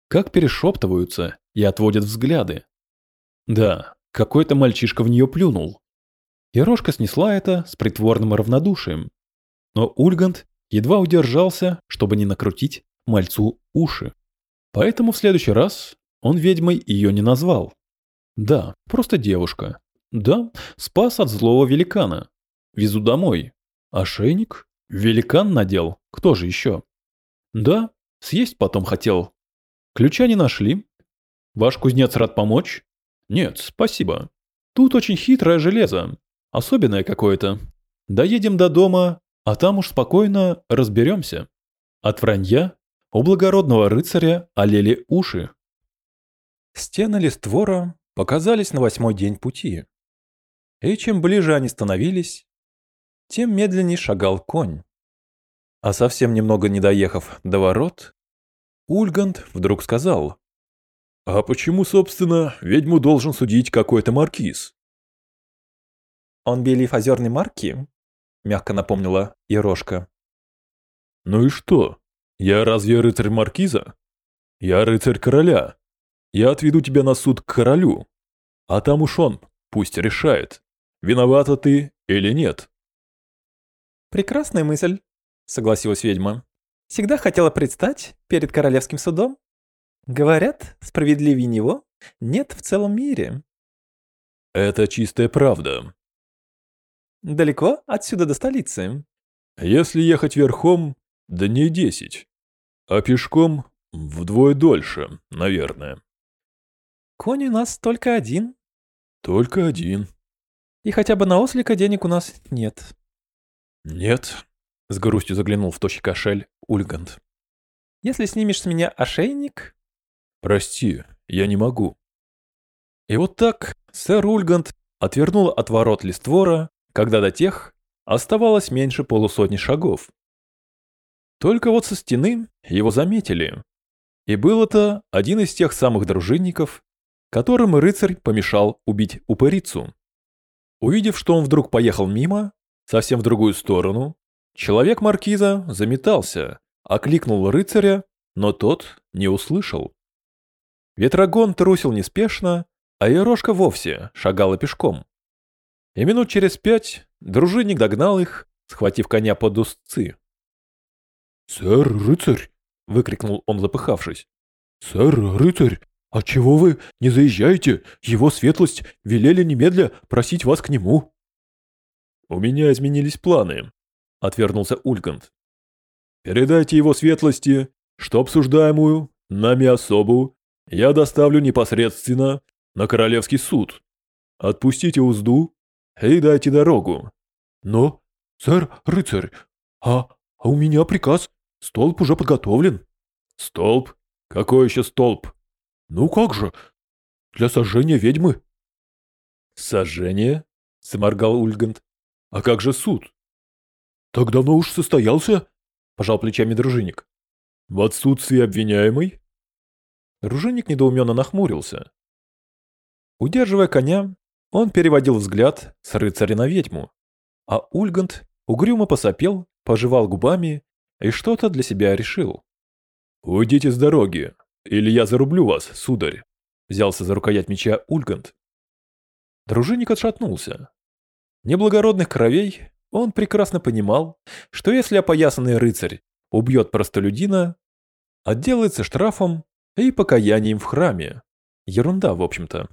как перешептываются и отводят взгляды. Да, какой-то мальчишка в нее плюнул. И снесла это с притворным равнодушием. Но Ульганд едва удержался, чтобы не накрутить мальцу уши. Поэтому в следующий раз он ведьмой ее не назвал. Да, просто девушка. Да, спас от злого великана. Везу домой. Ошейник? Великан надел. Кто же еще? Да, съесть потом хотел. Ключа не нашли. Ваш кузнец рад помочь? Нет, спасибо. Тут очень хитрое железо. Особенное какое-то. Доедем до дома, а там уж спокойно разберемся. От вранья у благородного рыцаря олели уши. Стены листвора показались на восьмой день пути. И чем ближе они становились, тем медленнее шагал конь. А совсем немного не доехав до ворот, Ульгант вдруг сказал. «А почему, собственно, ведьму должен судить какой-то маркиз?» «Он белив озерной марки?» — мягко напомнила Ерошка. «Ну и что? Я разве рыцарь маркиза? Я рыцарь короля. Я отведу тебя на суд к королю. А там уж он, пусть решает, виновата ты или нет». «Прекрасная мысль», — согласилась ведьма. «Всегда хотела предстать перед королевским судом. Говорят, справедливее него нет в целом мире». «Это чистая правда», Далеко отсюда до столицы? Если ехать верхом, дней десять. А пешком вдвое дольше, наверное. Конь у нас только один. Только один. И хотя бы на ослика денег у нас нет. Нет. С грустью заглянул в тощий кошель Ульгант. Если снимешь с меня ошейник... Прости, я не могу. И вот так сэр Ульгант отвернул от ворот листвора когда до тех оставалось меньше полусотни шагов. Только вот со стены его заметили. И был это один из тех самых дружинников, которым рыцарь помешал убить упырицу. Увидев, что он вдруг поехал мимо, совсем в другую сторону, человек маркиза заметался, окликнул рыцаря, но тот не услышал. Ветрогон трусил неспешно, а Ерошка вовсе шагала пешком. И минут через пять дружинник догнал их, схватив коня под узцы. «Сэр, рыцарь!» — выкрикнул он, запыхавшись. «Сэр, рыцарь, а чего вы не заезжаете? Его светлость велели немедля просить вас к нему». «У меня изменились планы», — отвернулся Ульгант. «Передайте его светлости, что обсуждаемую, нами особу, я доставлю непосредственно на Королевский суд. Отпустите узду и дайте дорогу». «Но, сэр, рыцарь, а, а у меня приказ, столб уже подготовлен». «Столб? Какой еще столб?» «Ну как же, для сожжения ведьмы». «Сожжение?» — заморгал Ульгант. «А как же суд?» «Так давно уж состоялся?» — пожал плечами дружинник. «В отсутствии обвиняемой?» Дружинник недоуменно нахмурился. Удерживая коня, он переводил взгляд с рыцаря на ведьму, а Ульгант угрюмо посопел, пожевал губами и что-то для себя решил. «Уйдите с дороги, или я зарублю вас, сударь», — взялся за рукоять меча Ульгант. Дружинник отшатнулся. Неблагородных кровей он прекрасно понимал, что если опоясанный рыцарь убьет простолюдина, отделается штрафом и покаянием в храме. Ерунда, в общем-то.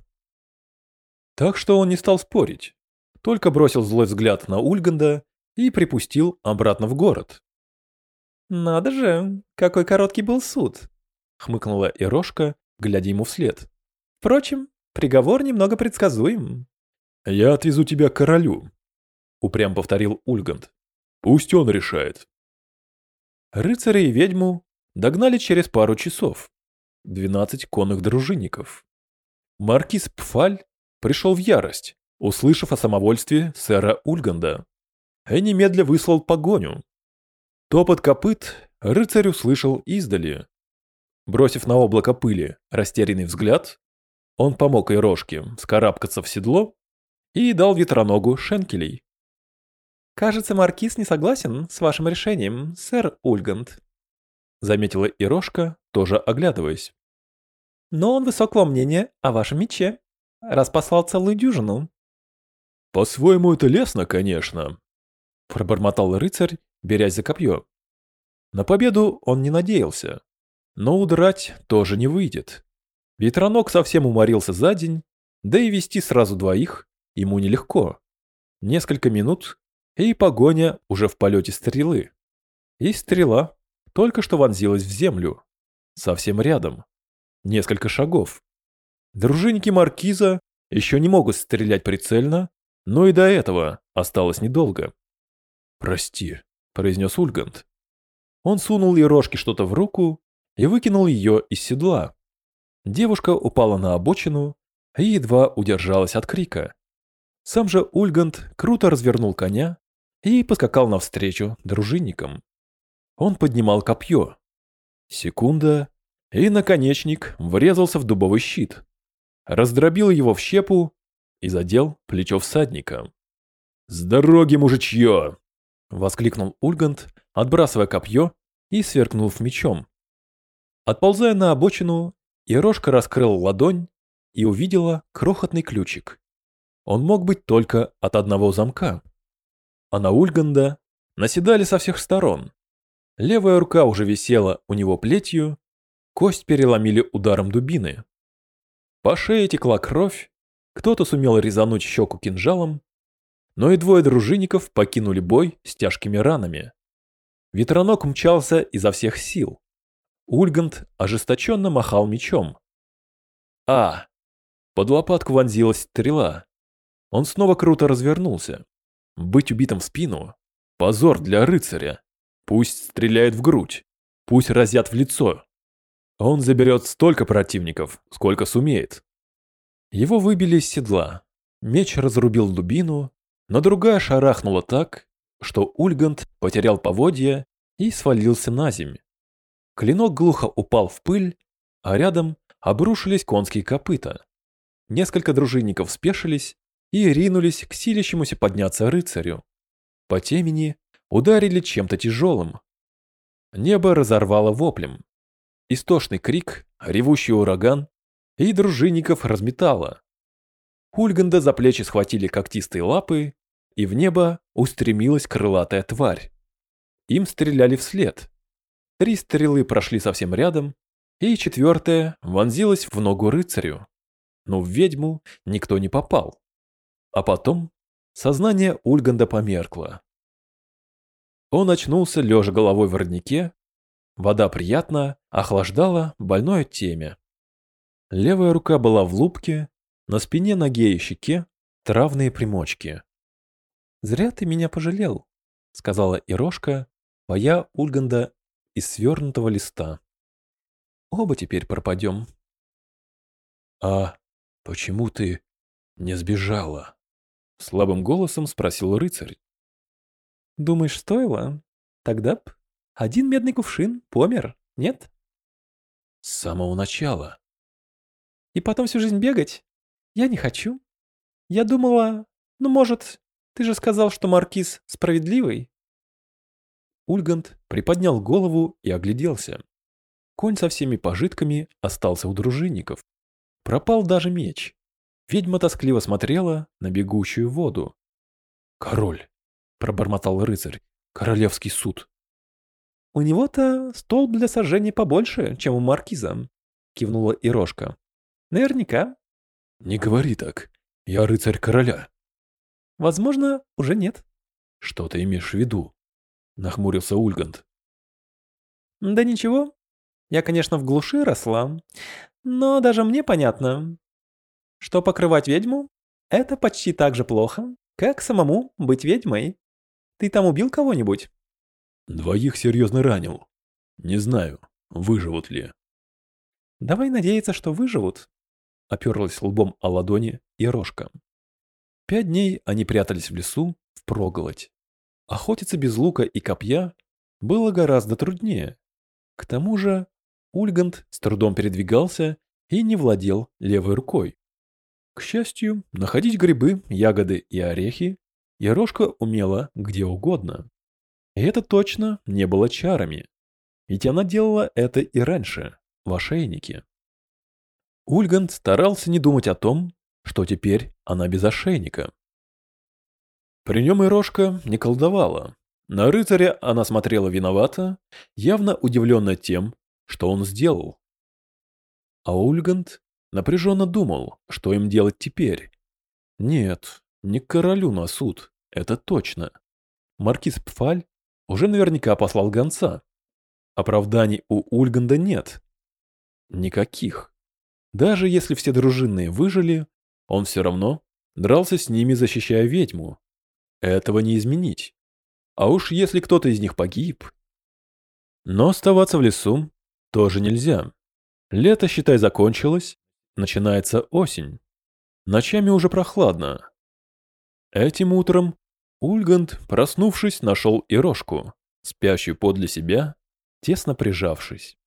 Так что он не стал спорить, только бросил злой взгляд на Ульганда и припустил обратно в город. «Надо же, какой короткий был суд», — хмыкнула Ирошка, глядя ему вслед. «Впрочем, приговор немного предсказуем». «Я отвезу тебя к королю», — упрям повторил Ульганд. «Пусть он решает». Рыцари и ведьму догнали через пару часов. Двенадцать конных дружинников. Маркиз Пфаль пришел в ярость, услышав о самовольстве сэра Ульганда, и немедля выслал погоню. Топот копыт рыцарь услышал издали. Бросив на облако пыли растерянный взгляд, он помог Ирошке скарабкаться в седло и дал ветроногу шенкелей. «Кажется, маркиз не согласен с вашим решением, сэр Ульганд», заметила Ирошка, тоже оглядываясь. «Но он высокого мнения о вашем мече» раз послал целую дюжину. По-своему это лестно, конечно, пробормотал рыцарь, берясь за копье. На победу он не надеялся, но удрать тоже не выйдет. Ветронок совсем уморился за день, да и вести сразу двоих ему нелегко. Несколько минут, и погоня уже в полете стрелы. И стрела только что вонзилась в землю, совсем рядом. Несколько шагов. Дружинники маркиза еще не могут стрелять прицельно, но и до этого осталось недолго. «Прости», — произнес Ульгант. Он сунул Ерошке что-то в руку и выкинул ее из седла. Девушка упала на обочину и едва удержалась от крика. Сам же Ульгант круто развернул коня и поскакал навстречу дружинникам. Он поднимал копье. Секунда, и наконечник врезался в дубовый щит, раздробил его в щепу и задел плечо всадника. «С дороги, мужичье!» — воскликнул Ульгант, отбрасывая копье и сверкнув мечом. Отползая на обочину, Ерошка раскрыл ладонь и увидела крохотный ключик. Он мог быть только от одного замка. А на Ульганда наседали со всех сторон. Левая рука уже висела у него плетью, кость переломили ударом дубины. По шее текла кровь, кто-то сумел резануть щеку кинжалом, но и двое дружинников покинули бой с тяжкими ранами. Ветронок мчался изо всех сил. Ульгант ожесточенно махал мечом. А! Под лопатку вонзилась стрела. Он снова круто развернулся. Быть убитым в спину – позор для рыцаря. Пусть стреляет в грудь, пусть разят в лицо. Он заберет столько противников, сколько сумеет. Его выбили из седла. Меч разрубил дубину, но другая шарахнула так, что Ульгант потерял поводья и свалился на землю. Клинок глухо упал в пыль, а рядом обрушились конские копыта. Несколько дружинников спешились и ринулись к силящемуся подняться рыцарю. По темени ударили чем-то тяжелым. Небо разорвало воплем. Истошный крик, ревущий ураган, и дружинников разметало. Хульганда за плечи схватили когтистые лапы, и в небо устремилась крылатая тварь. Им стреляли вслед. Три стрелы прошли совсем рядом, и четвертая вонзилась в ногу рыцарю. Но в ведьму никто не попал. А потом сознание Ульганда померкло. Он очнулся, лежа головой в роднике. Вода приятно охлаждала больное темя. Левая рука была в лупке, на спине, ноге и щеке травные примочки. «Зря ты меня пожалел», — сказала Ирошка, поя Ульганда из свернутого листа. «Оба теперь пропадем». «А почему ты не сбежала?» — слабым голосом спросил рыцарь. «Думаешь, стоило? Тогда б один медный кувшин помер, нет?» «С самого начала», и потом всю жизнь бегать? Я не хочу. Я думала, ну, может, ты же сказал, что маркиз справедливый?» Ульгант приподнял голову и огляделся. Конь со всеми пожитками остался у дружинников. Пропал даже меч. Ведьма тоскливо смотрела на бегущую воду. «Король!» — пробормотал рыцарь. «Королевский суд!» «У него-то столб для сожжения побольше, чем у маркиза», — кивнула Ирошка. Наверняка. Не говори так. Я рыцарь короля. Возможно, уже нет. Что ты имеешь в виду? Нахмурился Ульгант. Да ничего. Я, конечно, в глуши росла, но даже мне понятно, что покрывать ведьму – это почти так же плохо, как самому быть ведьмой. Ты там убил кого-нибудь? Двоих серьезно ранил. Не знаю, выживут ли. Давай надеяться, что выживут оперлась лбом о ладони и рожка. Пять дней они прятались в лесу впроголодь. Охотиться без лука и копья было гораздо труднее. К тому же Ульгант с трудом передвигался и не владел левой рукой. К счастью, находить грибы, ягоды и орехи Ярошка умела где угодно. И это точно не было чарами. Ведь она делала это и раньше, в ошейнике. Ульган старался не думать о том, что теперь она без ошейника. При нем и Рожка не колдовала. На рыцаря она смотрела виновато, явно удивленная тем, что он сделал. А Ульгант напряженно думал, что им делать теперь. Нет, не к королю на суд, это точно. Маркиз Пфаль уже наверняка послал гонца. Оправданий у Ульганда нет. Никаких. Даже если все дружинные выжили, он все равно дрался с ними, защищая ведьму. Этого не изменить. А уж если кто-то из них погиб... Но оставаться в лесу тоже нельзя. Лето, считай, закончилось, начинается осень. Ночами уже прохладно. Этим утром Ульгант, проснувшись, нашел Ирошку, спящую подле себя, тесно прижавшись.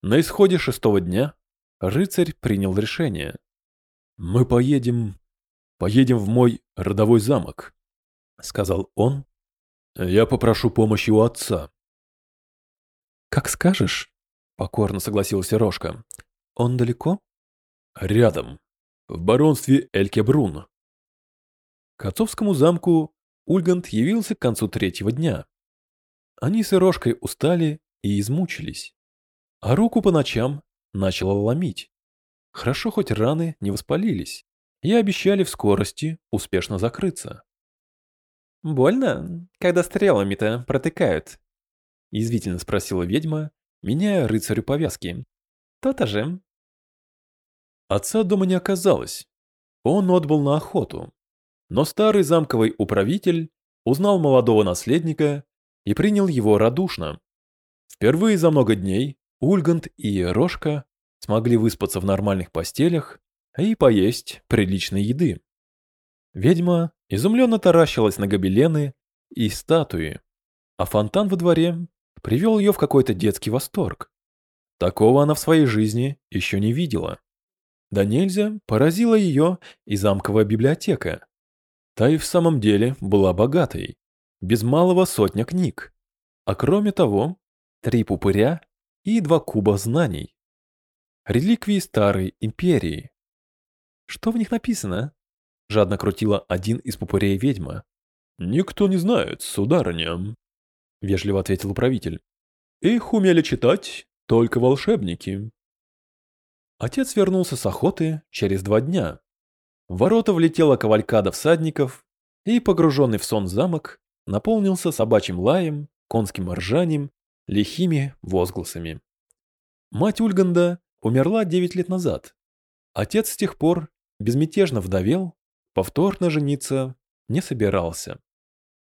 На исходе шестого дня рыцарь принял решение. «Мы поедем... поедем в мой родовой замок», — сказал он. «Я попрошу помощи у отца». «Как скажешь», — покорно согласился Рожка. «Он далеко?» «Рядом, в баронстве Элькебрун». К отцовскому замку Ульгант явился к концу третьего дня. Они с Ирошкой устали и измучились. А руку по ночам начало ломить. Хорошо хоть раны не воспалились и обещали в скорости успешно закрыться. «Больно, когда стрелами-то протыкают?» — язвительно спросила ведьма, меняя рыцарю повязки. «То-то же». Отца дома не оказалось. Он отбыл на охоту. Но старый замковый управитель узнал молодого наследника и принял его радушно. Впервые за много дней Ульгант и Рожка смогли выспаться в нормальных постелях и поесть приличной еды. Ведьма изумленно таращилась на гобелены и статуи, а фонтан во дворе привел ее в какой-то детский восторг. Такого она в своей жизни еще не видела. Да нельзя, поразила ее и замковая библиотека. Та и в самом деле была богатой, без малого сотня книг. А кроме того, три пупыря и два куба знаний. Реликвии старой империи. Что в них написано? Жадно крутила один из пупырей ведьма. «Никто не знает, сударыня», — вежливо ответил управитель. «Их умели читать только волшебники». Отец вернулся с охоты через два дня. В ворота влетела кавалькада всадников, и, погруженный в сон замок, наполнился собачьим лаем, конским ржанием, лихими возгласами. Мать Ульганда умерла 9 лет назад. Отец с тех пор безмятежно вдовел, повторно жениться не собирался.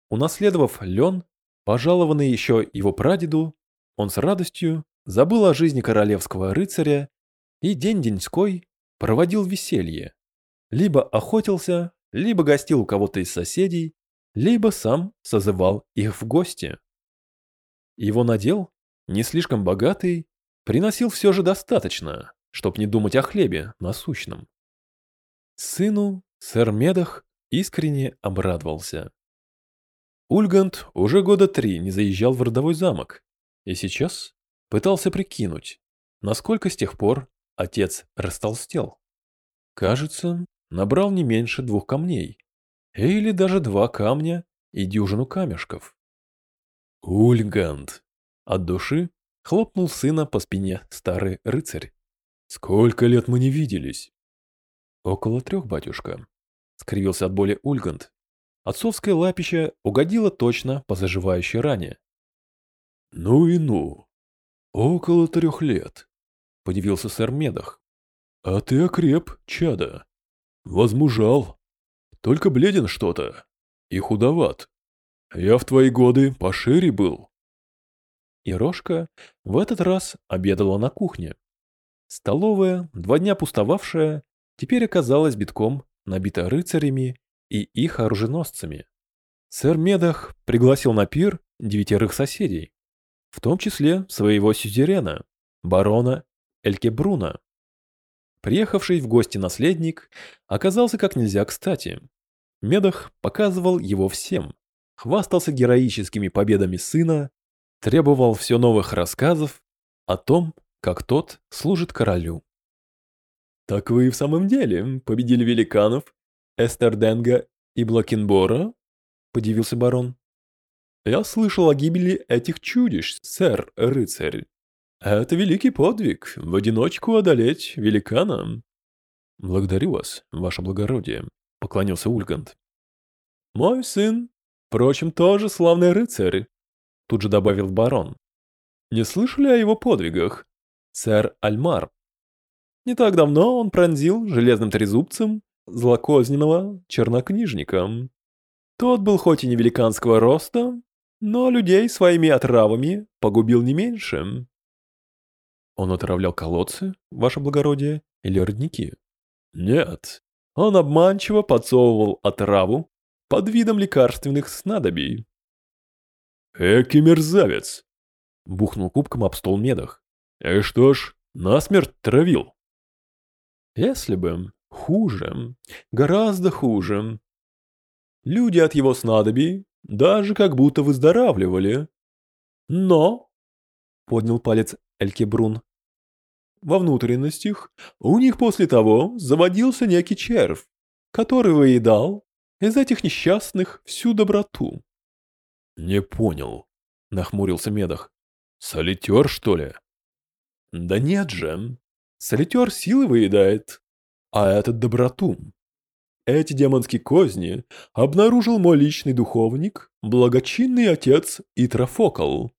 Унаследовав лен, пожалованный еще его прадеду, он с радостью забыл о жизни королевского рыцаря и день-деньской проводил веселье. Либо охотился, либо гостил у кого-то из соседей, либо сам созывал их в гости. Его надел, не слишком богатый, приносил все же достаточно, чтоб не думать о хлебе насущном. Сыну сэр Медах искренне обрадовался. Ульгант уже года три не заезжал в родовой замок, и сейчас пытался прикинуть, насколько с тех пор отец растолстел. Кажется, набрал не меньше двух камней, или даже два камня и дюжину камешков. Ульгант! От души хлопнул сына по спине старый рыцарь. Сколько лет мы не виделись? Около трех, батюшка. Скривился от боли Ульгант. Отцовское лапище угодило точно по заживающей ране. Ну и ну. Около трех лет. Подивился сэр Медах. А ты окреп, чада. Возмужал. Только бледен что-то. И худоват. Я в твои годы пошире был. И в этот раз обедала на кухне. Столовая, два дня пустовавшая, теперь оказалась битком набита рыцарями и их оруженосцами. Сэр Медах пригласил на пир девятерых соседей, в том числе своего сюзерена, барона Элькебруна. Приехавший в гости наследник оказался как нельзя кстати. Медах показывал его всем, хвастался героическими победами сына, требовал все новых рассказов о том, как тот служит королю. «Так вы и в самом деле победили великанов, Эстерденга и Блокенбора?» – подивился барон. «Я слышал о гибели этих чудищ, сэр-рыцарь. Это великий подвиг, в одиночку одолеть великана». «Благодарю вас, ваше благородие», – поклонился Ульгант. «Мой сын Впрочем, тоже славный рыцарь, тут же добавил барон. Не слышали о его подвигах? Сэр Альмар. Не так давно он пронзил железным трезубцем злокозненного чернокнижника. Тот был хоть и не великанского роста, но людей своими отравами погубил не меньше. Он отравлял колодцы, ваше благородие, или родники? Нет, он обманчиво подсовывал отраву под видом лекарственных снадобий. «Эки мерзавец!» — бухнул кубком об стол медах. И что ж, насмерть травил. Если бы. Хуже. Гораздо хуже. Люди от его снадобий даже как будто выздоравливали. Но, поднял палец Элькебрун, во внутренностях у них после того заводился некий червь, который выедал из этих несчастных всю доброту. «Не понял», — нахмурился Медах. «Солитер, что ли?» «Да нет же. Солитер силы выедает, а этот доброту. Эти демонские козни обнаружил мой личный духовник, благочинный отец Итрофокл.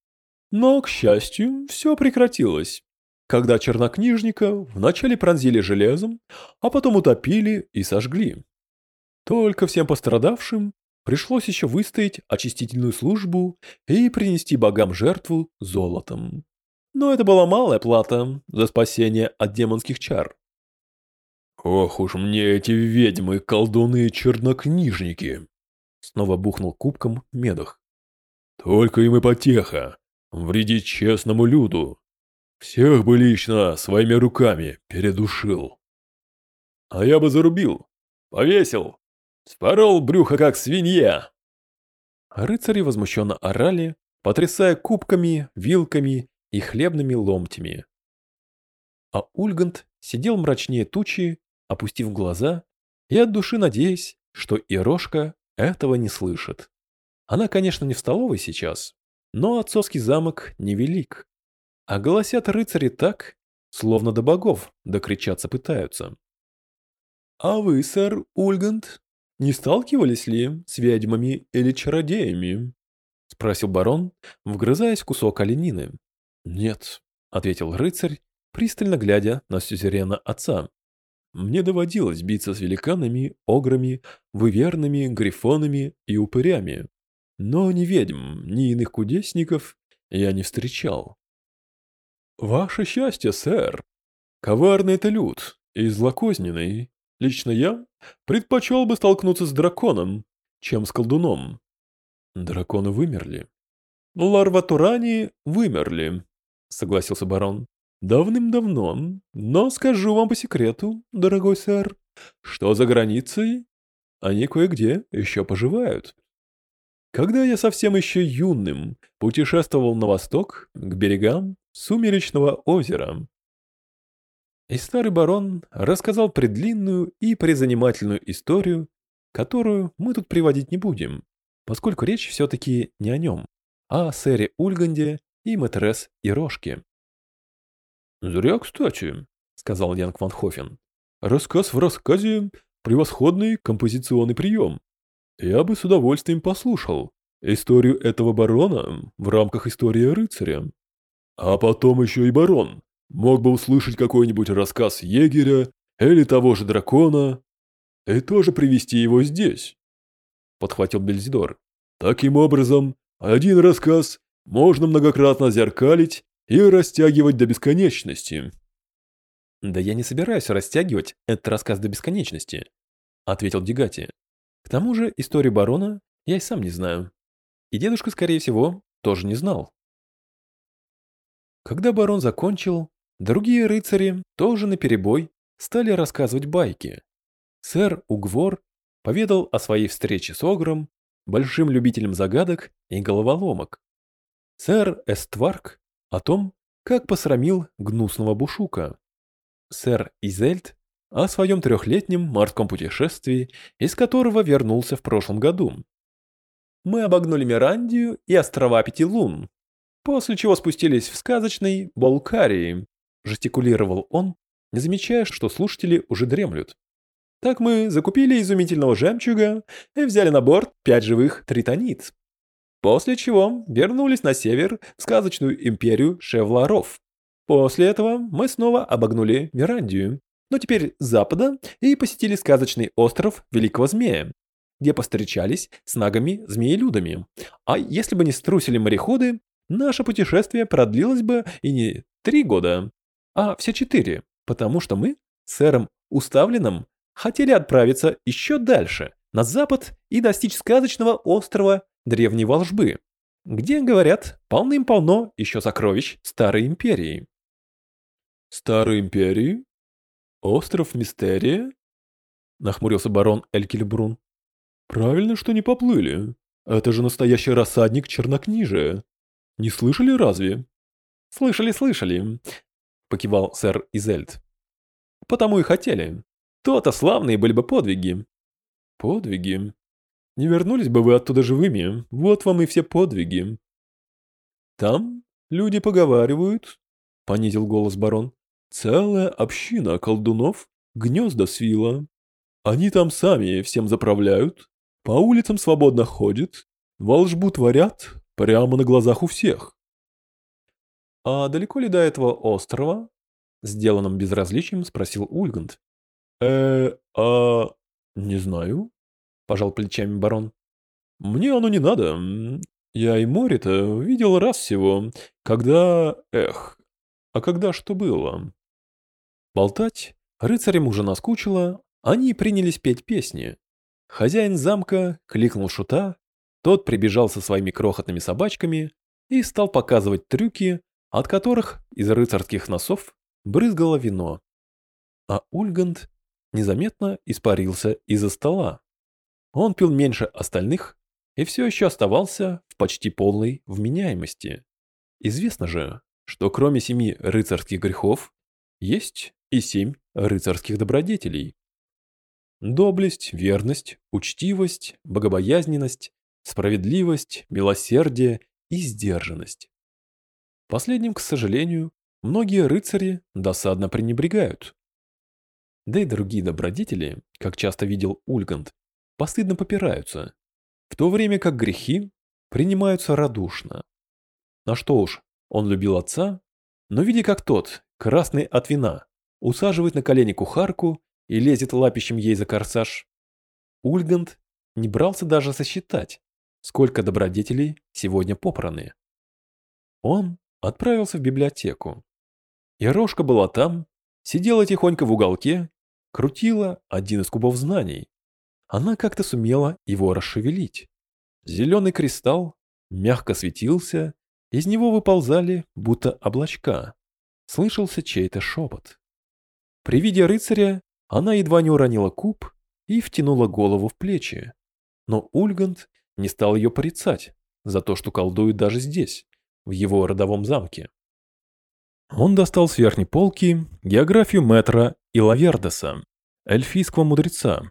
Но, к счастью, все прекратилось когда чернокнижника вначале пронзили железом, а потом утопили и сожгли. Только всем пострадавшим пришлось еще выстоять очистительную службу и принести богам жертву золотом. Но это была малая плата за спасение от демонских чар. «Ох уж мне эти ведьмы, колдуны и чернокнижники!» Снова бухнул кубком медах. «Только им и потеха, вредить честному люду, всех бы лично своими руками передушил. А я бы зарубил, повесил, спорол брюхо как свинья. Рыцари возмущенно орали, потрясая кубками, вилками и хлебными ломтями. А Ульгант сидел мрачнее тучи, опустив глаза и от души надеясь, что Ирошка этого не слышит. Она, конечно, не в столовой сейчас, но отцовский замок невелик. А голосят рыцари так, словно до богов докричаться пытаются. «А вы, сэр Ульгант, не сталкивались ли с ведьмами или чародеями?» — спросил барон, вгрызаясь в кусок оленины. «Нет», — ответил рыцарь, пристально глядя на сюзерена отца. «Мне доводилось биться с великанами, ограми, выверными, грифонами и упырями. Но ни ведьм, ни иных кудесников я не встречал. «Ваше счастье, сэр. Коварный это люд и злокозненный. Лично я предпочел бы столкнуться с драконом, чем с колдуном. Драконы вымерли. Ларватурани вымерли, согласился барон. Давным-давно, но скажу вам по секрету, дорогой сэр, что за границей они кое-где еще поживают. Когда я совсем еще юным путешествовал на восток, к берегам Сумеречного озера. И старый барон рассказал предлинную и призанимательную историю, которую мы тут приводить не будем, поскольку речь все-таки не о нем, а о сэре Ульганде и матрес Ирошке. «Зря, кстати», — сказал Янг Ван Хофен. «Рассказ в рассказе — превосходный композиционный прием. Я бы с удовольствием послушал историю этого барона в рамках истории рыцаря. А потом еще и барон. Мог бы услышать какой-нибудь рассказ егеря или того же дракона и тоже привести его здесь. Подхватил Бельзидор. Таким образом, один рассказ можно многократно зеркалить и растягивать до бесконечности. Да я не собираюсь растягивать этот рассказ до бесконечности, ответил Дигати. К тому же историю барона я и сам не знаю. И дедушка, скорее всего, тоже не знал. Когда барон закончил, другие рыцари тоже наперебой стали рассказывать байки. Сэр Угвор поведал о своей встрече с Огром, большим любителем загадок и головоломок. Сэр Эстварк о том, как посрамил гнусного бушука. Сэр Изельд о своем трехлетнем морском путешествии, из которого вернулся в прошлом году. Мы обогнули Мирандию и острова Пяти Лун, после чего спустились в сказочный Болкарии, жестикулировал он, не замечая, что слушатели уже дремлют. Так мы закупили изумительного жемчуга и взяли на борт пять живых тритонит. После чего вернулись на север в сказочную империю Шевларов. После этого мы снова обогнули Мирандию, но теперь запада и посетили сказочный остров Великого Змея, где постречались с нагами-змеелюдами. А если бы не струсили мореходы, наше путешествие продлилось бы и не три года, а все четыре, потому что мы сэром Уставленным хотели отправиться еще дальше, на запад и достичь сказочного острова Древней Волжбы, где, говорят, полным-полно еще сокровищ Старой Империи. Старой империи? Остров Мистерия? Нахмурился барон Элькельбрун. Правильно, что не поплыли. Это же настоящий рассадник чернокнижия. Не слышали разве? Слышали, слышали, покивал сэр Изельд. Потому и хотели. То-то славные были бы подвиги. Подвиги? Не вернулись бы вы оттуда живыми. Вот вам и все подвиги. Там люди поговаривают, понизил голос барон. Целая община колдунов гнезда свила. Они там сами всем заправляют, по улицам свободно ходят, волшбу творят прямо на глазах у всех. А далеко ли до этого острова? Сделанным безразличием спросил Ульганд. Э, а... не знаю, пожал плечами барон. Мне оно не надо. Я и море-то видел раз всего, когда... Эх, а когда что было? Болтать рыцарям уже наскучило, они принялись петь песни. Хозяин замка кликнул шута, тот прибежал со своими крохотными собачками и стал показывать трюки, от которых из рыцарских носов брызгало вино. А Ульганд незаметно испарился из-за стола. Он пил меньше остальных и все еще оставался в почти полной вменяемости. Известно же, что кроме семи рыцарских грехов есть и семь рыцарских добродетелей. Доблесть, верность, учтивость, богобоязненность, справедливость, милосердие и сдержанность. Последним, к сожалению, многие рыцари досадно пренебрегают. Да и другие добродетели, как часто видел Ульганд, постыдно попираются, в то время как грехи принимаются радушно. На что уж, он любил отца, но видя как тот, красный от вина, усаживает на колени кухарку и лезет лапищем ей за корсаж. Ульгант не брался даже сосчитать, сколько добродетелей сегодня попраны. Он отправился в библиотеку. Ярошка была там, сидела тихонько в уголке, крутила один из кубов знаний. Она как-то сумела его расшевелить. Зеленый кристалл мягко светился, из него выползали будто облачка. Слышался чей-то шепот. При виде рыцаря она едва не уронила куб и втянула голову в плечи. Но Ульгант не стал ее порицать за то, что колдует даже здесь, в его родовом замке. Он достал с верхней полки географию Метра и Лавердеса, эльфийского мудреца.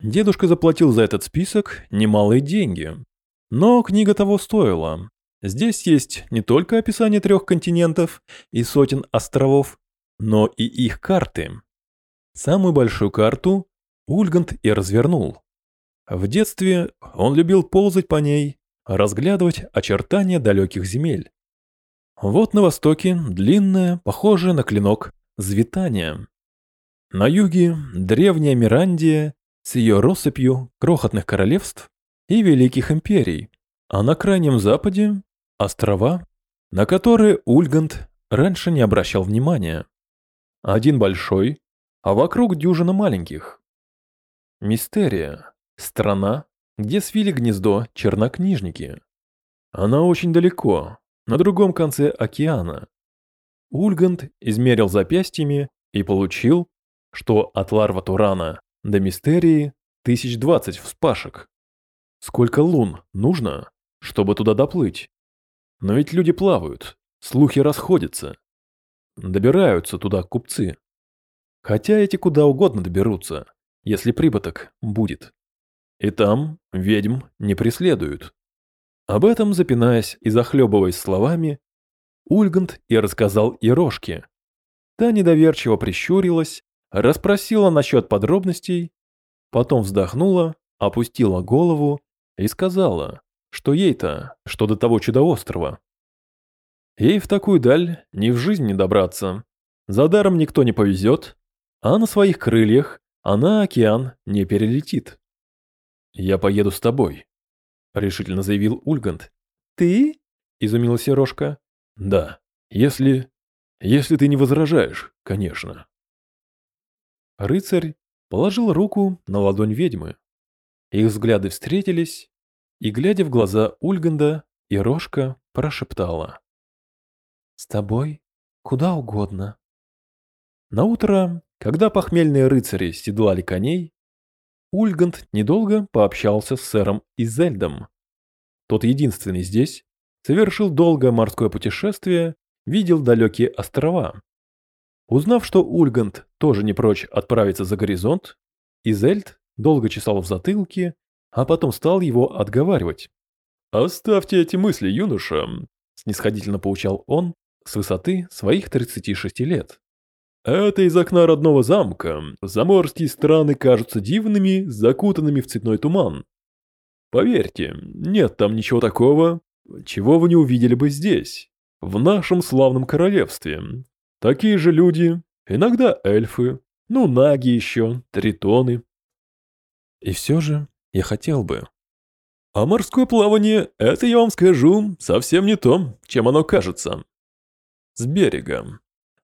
Дедушка заплатил за этот список немалые деньги, но книга того стоила. Здесь есть не только описание трех континентов и сотен островов, но и их карты. Самую большую карту Ульгант и развернул. В детстве он любил ползать по ней, разглядывать очертания далеких земель. Вот на востоке длинная, похожая на клинок, Звитания. На юге древняя Мирандия с ее россыпью крохотных королевств и великих империй, а на крайнем западе – острова, на которые Ульгант раньше не обращал внимания. Один большой, а вокруг дюжина маленьких. Мистерия. Страна, где свили гнездо чернокнижники. Она очень далеко, на другом конце океана. Ульгант измерил запястьями и получил, что от Ларва Турана до Мистерии тысяч двадцать вспашек. Сколько лун нужно, чтобы туда доплыть? Но ведь люди плавают, слухи расходятся. Добираются туда купцы. Хотя эти куда угодно доберутся, если прибыток будет. И там ведьм не преследуют. Об этом, запинаясь и захлебываясь словами, Ульгант и рассказал Ирошке. Та недоверчиво прищурилась, расспросила насчет подробностей, потом вздохнула, опустила голову и сказала, что ей-то, что до того чудо-острова. Ей в такую даль ни в жизнь не добраться. За даром никто не повезет, а на своих крыльях она океан не перелетит. «Я поеду с тобой», — решительно заявил Ульгант. «Ты?» — изумилась Ерошка. «Да, если... если ты не возражаешь, конечно». Рыцарь положил руку на ладонь ведьмы. Их взгляды встретились, и, глядя в глаза Ульганда, Ерошка прошептала. «С тобой куда угодно. На утро, когда похмельные рыцари седлали коней, Ульгант недолго пообщался с сэром Изельдом. Тот единственный здесь совершил долгое морское путешествие, видел далекие острова. Узнав, что Ульгант тоже не прочь отправиться за горизонт, Изельд долго чесал в затылке, а потом стал его отговаривать. «Оставьте эти мысли, юноша», – снисходительно поучал он с высоты своих 36 лет. «Это из окна родного замка. Заморские страны кажутся дивными, закутанными в цветной туман. Поверьте, нет там ничего такого, чего вы не увидели бы здесь, в нашем славном королевстве. Такие же люди, иногда эльфы, ну наги еще, тритоны. И все же я хотел бы. А морское плавание, это я вам скажу, совсем не то, чем оно кажется. С берега.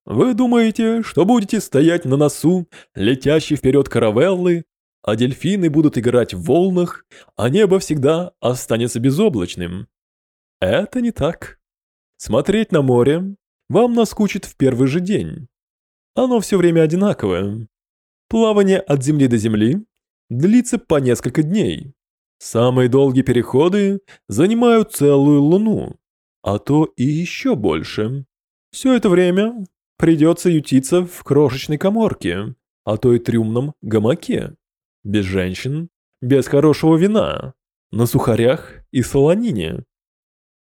Вы думаете, что будете стоять на носу, летящей вперед каравеллы, а дельфины будут играть в волнах, а небо всегда останется безоблачным. Это не так. Смотреть на море вам наскучит в первый же день. Оно все время одинаковое. Плавание от земли до земли длится по несколько дней. Самые долгие переходы занимают целую луну, а то и еще больше. Все это время придется ютиться в крошечной коморке, а то и трюмном гамаке. Без женщин, без хорошего вина, на сухарях и солонине.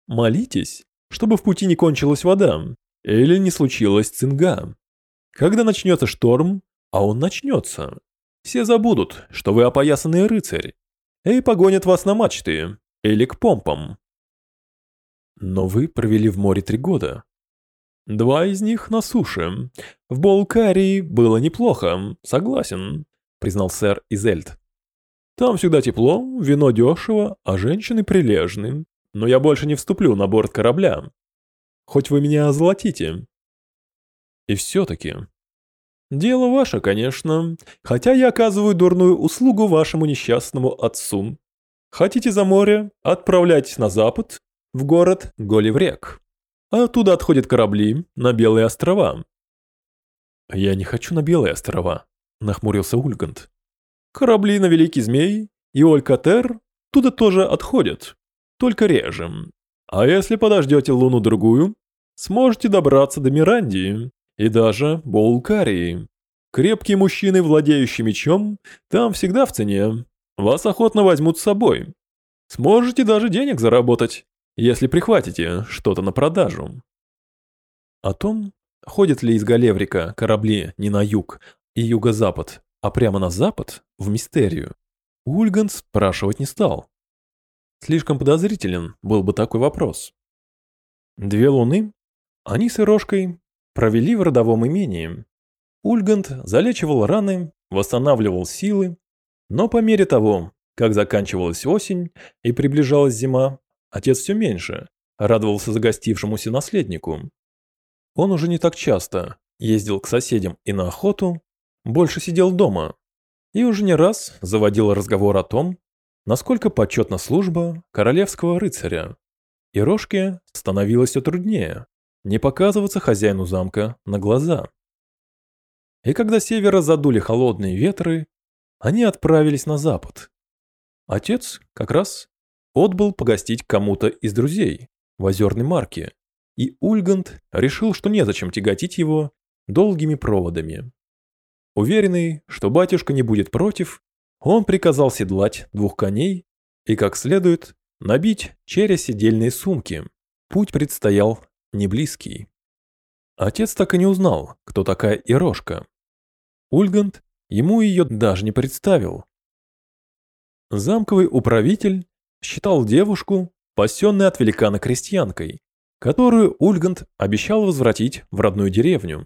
Молитесь, чтобы в пути не кончилась вода или не случилась цинга. Когда начнется шторм, а он начнется, все забудут, что вы опоясанный рыцарь, и погонят вас на мачты или к помпам. Но вы провели в море три года. Два из них на суше. В Болкарии было неплохо, согласен, признал сэр Изельд. Там всегда тепло, вино дешево, а женщины прилежны. Но я больше не вступлю на борт корабля. Хоть вы меня озолотите. И все-таки Дело ваше, конечно, хотя я оказываю дурную услугу вашему несчастному отцу. Хотите за море, отправляйтесь на запад, в город Голиврек. А оттуда отходят корабли на Белые острова. Я не хочу на Белые острова, нахмурился Ульгант. Корабли на Великий Змей и Олькатер туда тоже отходят, только реже. А если подождете луну-другую, сможете добраться до Мирандии, и даже Болкарии. Крепкие мужчины, владеющие мечом, там всегда в цене. Вас охотно возьмут с собой. Сможете даже денег заработать, если прихватите что-то на продажу. О том, ходят ли из Галеврика корабли не на юг и юго-запад, а прямо на запад, в мистерию, Ульган спрашивать не стал. Слишком подозрителен был бы такой вопрос. Две луны, они с Ирошкой провели в родовом имении. Ульгант залечивал раны, восстанавливал силы, но по мере того, как заканчивалась осень и приближалась зима, отец все меньше радовался загостившемуся наследнику. Он уже не так часто ездил к соседям и на охоту, больше сидел дома и уже не раз заводил разговор о том, насколько почетна служба королевского рыцаря. И Рожке становилось все труднее не показываться хозяину замка на глаза. И когда севера задули холодные ветры, они отправились на запад. Отец как раз отбыл погостить кому-то из друзей в озерной марке, и Ульгант решил, что незачем тяготить его долгими проводами. Уверенный, что батюшка не будет против, он приказал седлать двух коней и, как следует, набить через сидельные сумки. Путь предстоял не близкий. Отец так и не узнал, кто такая Ирошка. Ульгант ему ее даже не представил. Замковый управитель считал девушку, спасенной от великана крестьянкой, которую Ульгант обещал возвратить в родную деревню.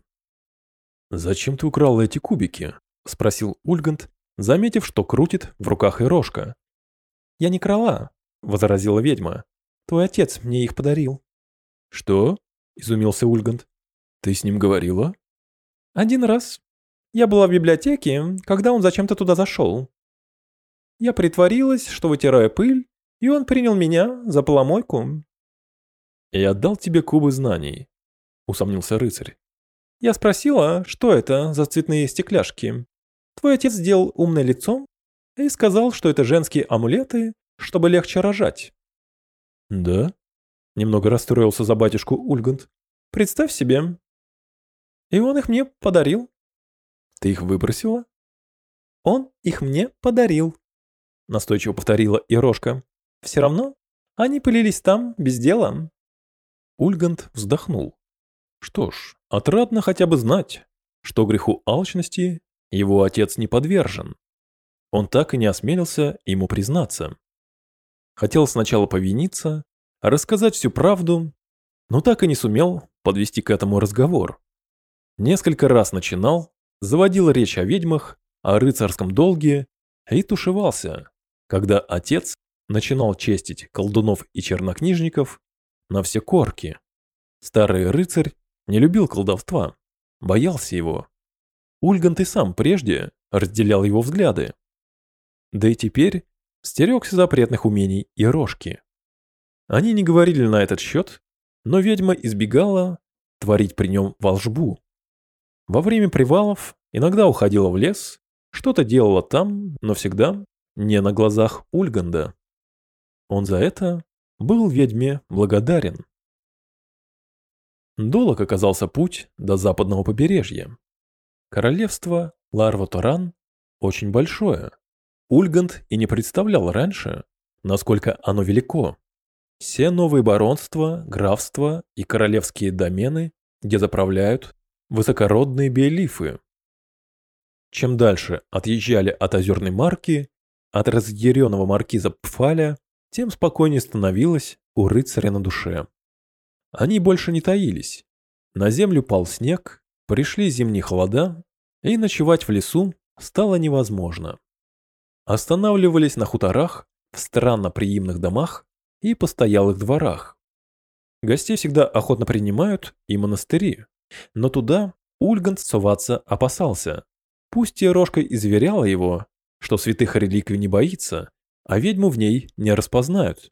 «Зачем ты украл эти кубики?» – спросил Ульгант, заметив, что крутит в руках Ирошка. «Я не крала», – возразила ведьма. «Твой отец мне их подарил». «Что?» – изумился Ульгант. «Ты с ним говорила?» «Один раз. Я была в библиотеке, когда он зачем-то туда зашел. Я притворилась, что вытираю пыль, и он принял меня за поломойку». «И отдал тебе кубы знаний», – усомнился рыцарь. Я спросила, что это за цветные стекляшки. Твой отец сделал умное лицо и сказал, что это женские амулеты, чтобы легче рожать. Да? Немного расстроился за батюшку Ульгант. Представь себе. И он их мне подарил. Ты их выбросила? Он их мне подарил. Настойчиво повторила Ирошка. Все равно они пылились там без дела. Ульгант вздохнул. Что ж, отрадно хотя бы знать, что греху алчности его отец не подвержен. Он так и не осмелился ему признаться. Хотел сначала повиниться, рассказать всю правду, но так и не сумел подвести к этому разговор. Несколько раз начинал, заводил речь о ведьмах, о рыцарском долге и тушевался, когда отец начинал честить колдунов и чернокнижников на все корки. Старый рыцарь не любил колдовства, боялся его. Ульгант и сам прежде разделял его взгляды. Да и теперь стерегся запретных умений и рожки. Они не говорили на этот счет, но ведьма избегала творить при нем волшбу. Во время привалов иногда уходила в лес, что-то делала там, но всегда не на глазах Ульганда. Он за это был ведьме благодарен. Долог оказался путь до западного побережья. Королевство Ларвоторан очень большое. Ульгант и не представлял раньше, насколько оно велико. Все новые баронства, графства и королевские домены, где заправляют высокородные биелифы. Чем дальше отъезжали от озерной марки, от разъяренного маркиза Пфаля, тем спокойнее становилось у рыцаря на душе. Они больше не таились. На землю пал снег, пришли зимние холода, и ночевать в лесу стало невозможно. Останавливались на хуторах, в странно приимных домах и постоялых дворах. Гостей всегда охотно принимают и монастыри, но туда Ульгант соваться опасался. Пусть и Рожка изверяла его, что святых реликвий не боится, а ведьму в ней не распознают.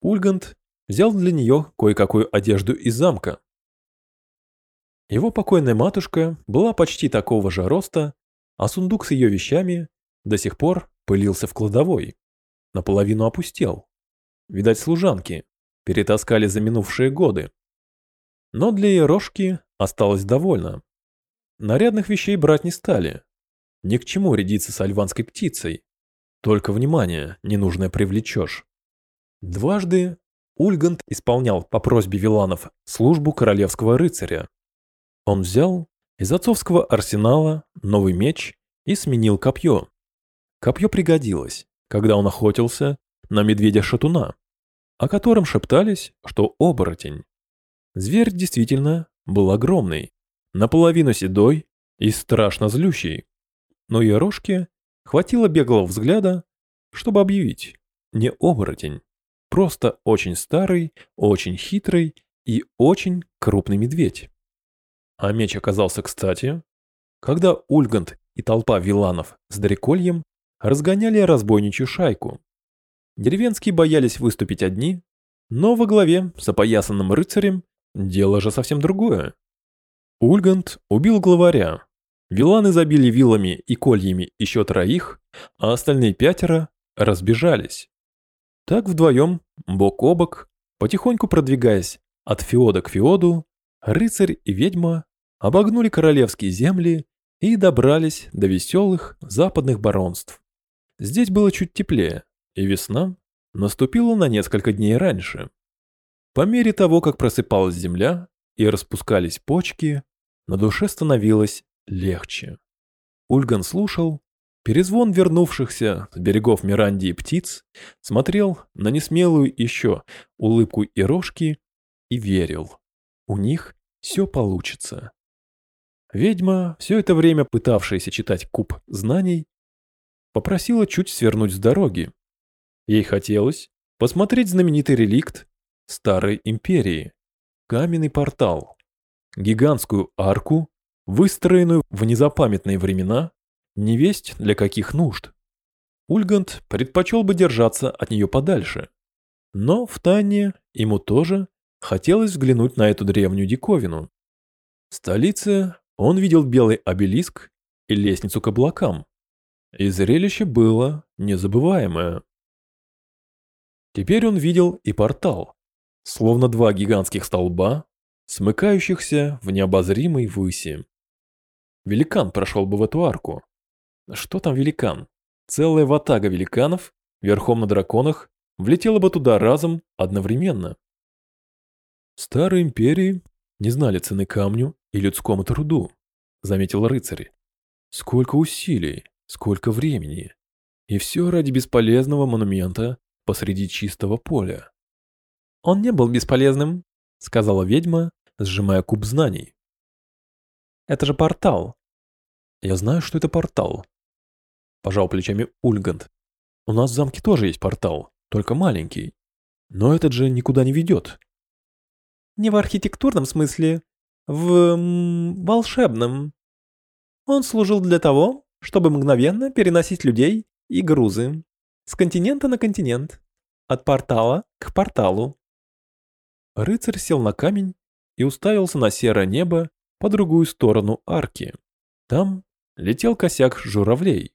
Ульгант взял для нее кое-какую одежду из замка. Его покойная матушка была почти такого же роста, а сундук с ее вещами до сих пор пылился в кладовой. Наполовину опустел. Видать, служанки перетаскали за минувшие годы. Но для Ерошки осталось довольно. Нарядных вещей брать не стали. Ни к чему рядиться с альванской птицей. Только внимание ненужное привлечешь. Дважды Ульгант исполнял по просьбе Виланов службу королевского рыцаря. Он взял из отцовского арсенала новый меч и сменил копье. Копье пригодилось, когда он охотился на медведя-шатуна, о котором шептались, что оборотень. Зверь действительно был огромный, наполовину седой и страшно злющий. Но Ерошке хватило беглого взгляда, чтобы объявить не оборотень, Просто очень старый, очень хитрый и очень крупный медведь. А меч оказался кстати, когда Ульгант и толпа виланов с Дрекольем разгоняли разбойничью шайку. Деревенские боялись выступить одни, но во главе с опоясанным рыцарем дело же совсем другое. Ульгант убил главаря. Виланы забили вилами и кольями еще троих, а остальные пятеро разбежались. Так вдвоем, бок о бок, потихоньку продвигаясь от феода к феоду, рыцарь и ведьма обогнули королевские земли и добрались до веселых западных баронств. Здесь было чуть теплее, и весна наступила на несколько дней раньше. По мере того, как просыпалась земля и распускались почки, на душе становилось легче. Ульган слушал, Перезвон вернувшихся с берегов Мирандии птиц смотрел на несмелую еще улыбку Ирошки и верил. У них все получится. Ведьма, все это время пытавшаяся читать куб знаний, попросила чуть свернуть с дороги. Ей хотелось посмотреть знаменитый реликт Старой Империи – каменный портал, гигантскую арку, выстроенную в незапамятные времена не весть для каких нужд. Ульгант предпочел бы держаться от нее подальше. Но в тайне ему тоже хотелось взглянуть на эту древнюю диковину. В столице он видел белый обелиск и лестницу к облакам. И зрелище было незабываемое. Теперь он видел и портал, словно два гигантских столба, смыкающихся в необозримой выси. Великан прошел бы в эту арку. Что там великан? Целая ватага великанов, верхом на драконах, влетела бы туда разом, одновременно. Старые империи не знали цены камню и людскому труду, заметил рыцарь. Сколько усилий, сколько времени. И все ради бесполезного монумента посреди чистого поля. Он не был бесполезным, сказала ведьма, сжимая куб знаний. Это же портал. Я знаю, что это портал. Пожал плечами Ульгант. У нас в замке тоже есть портал, только маленький. Но этот же никуда не ведет. Не в архитектурном смысле, в м, волшебном. Он служил для того, чтобы мгновенно переносить людей и грузы с континента на континент, от портала к порталу. Рыцарь сел на камень и уставился на серое небо по другую сторону арки. Там летел косяк журавлей.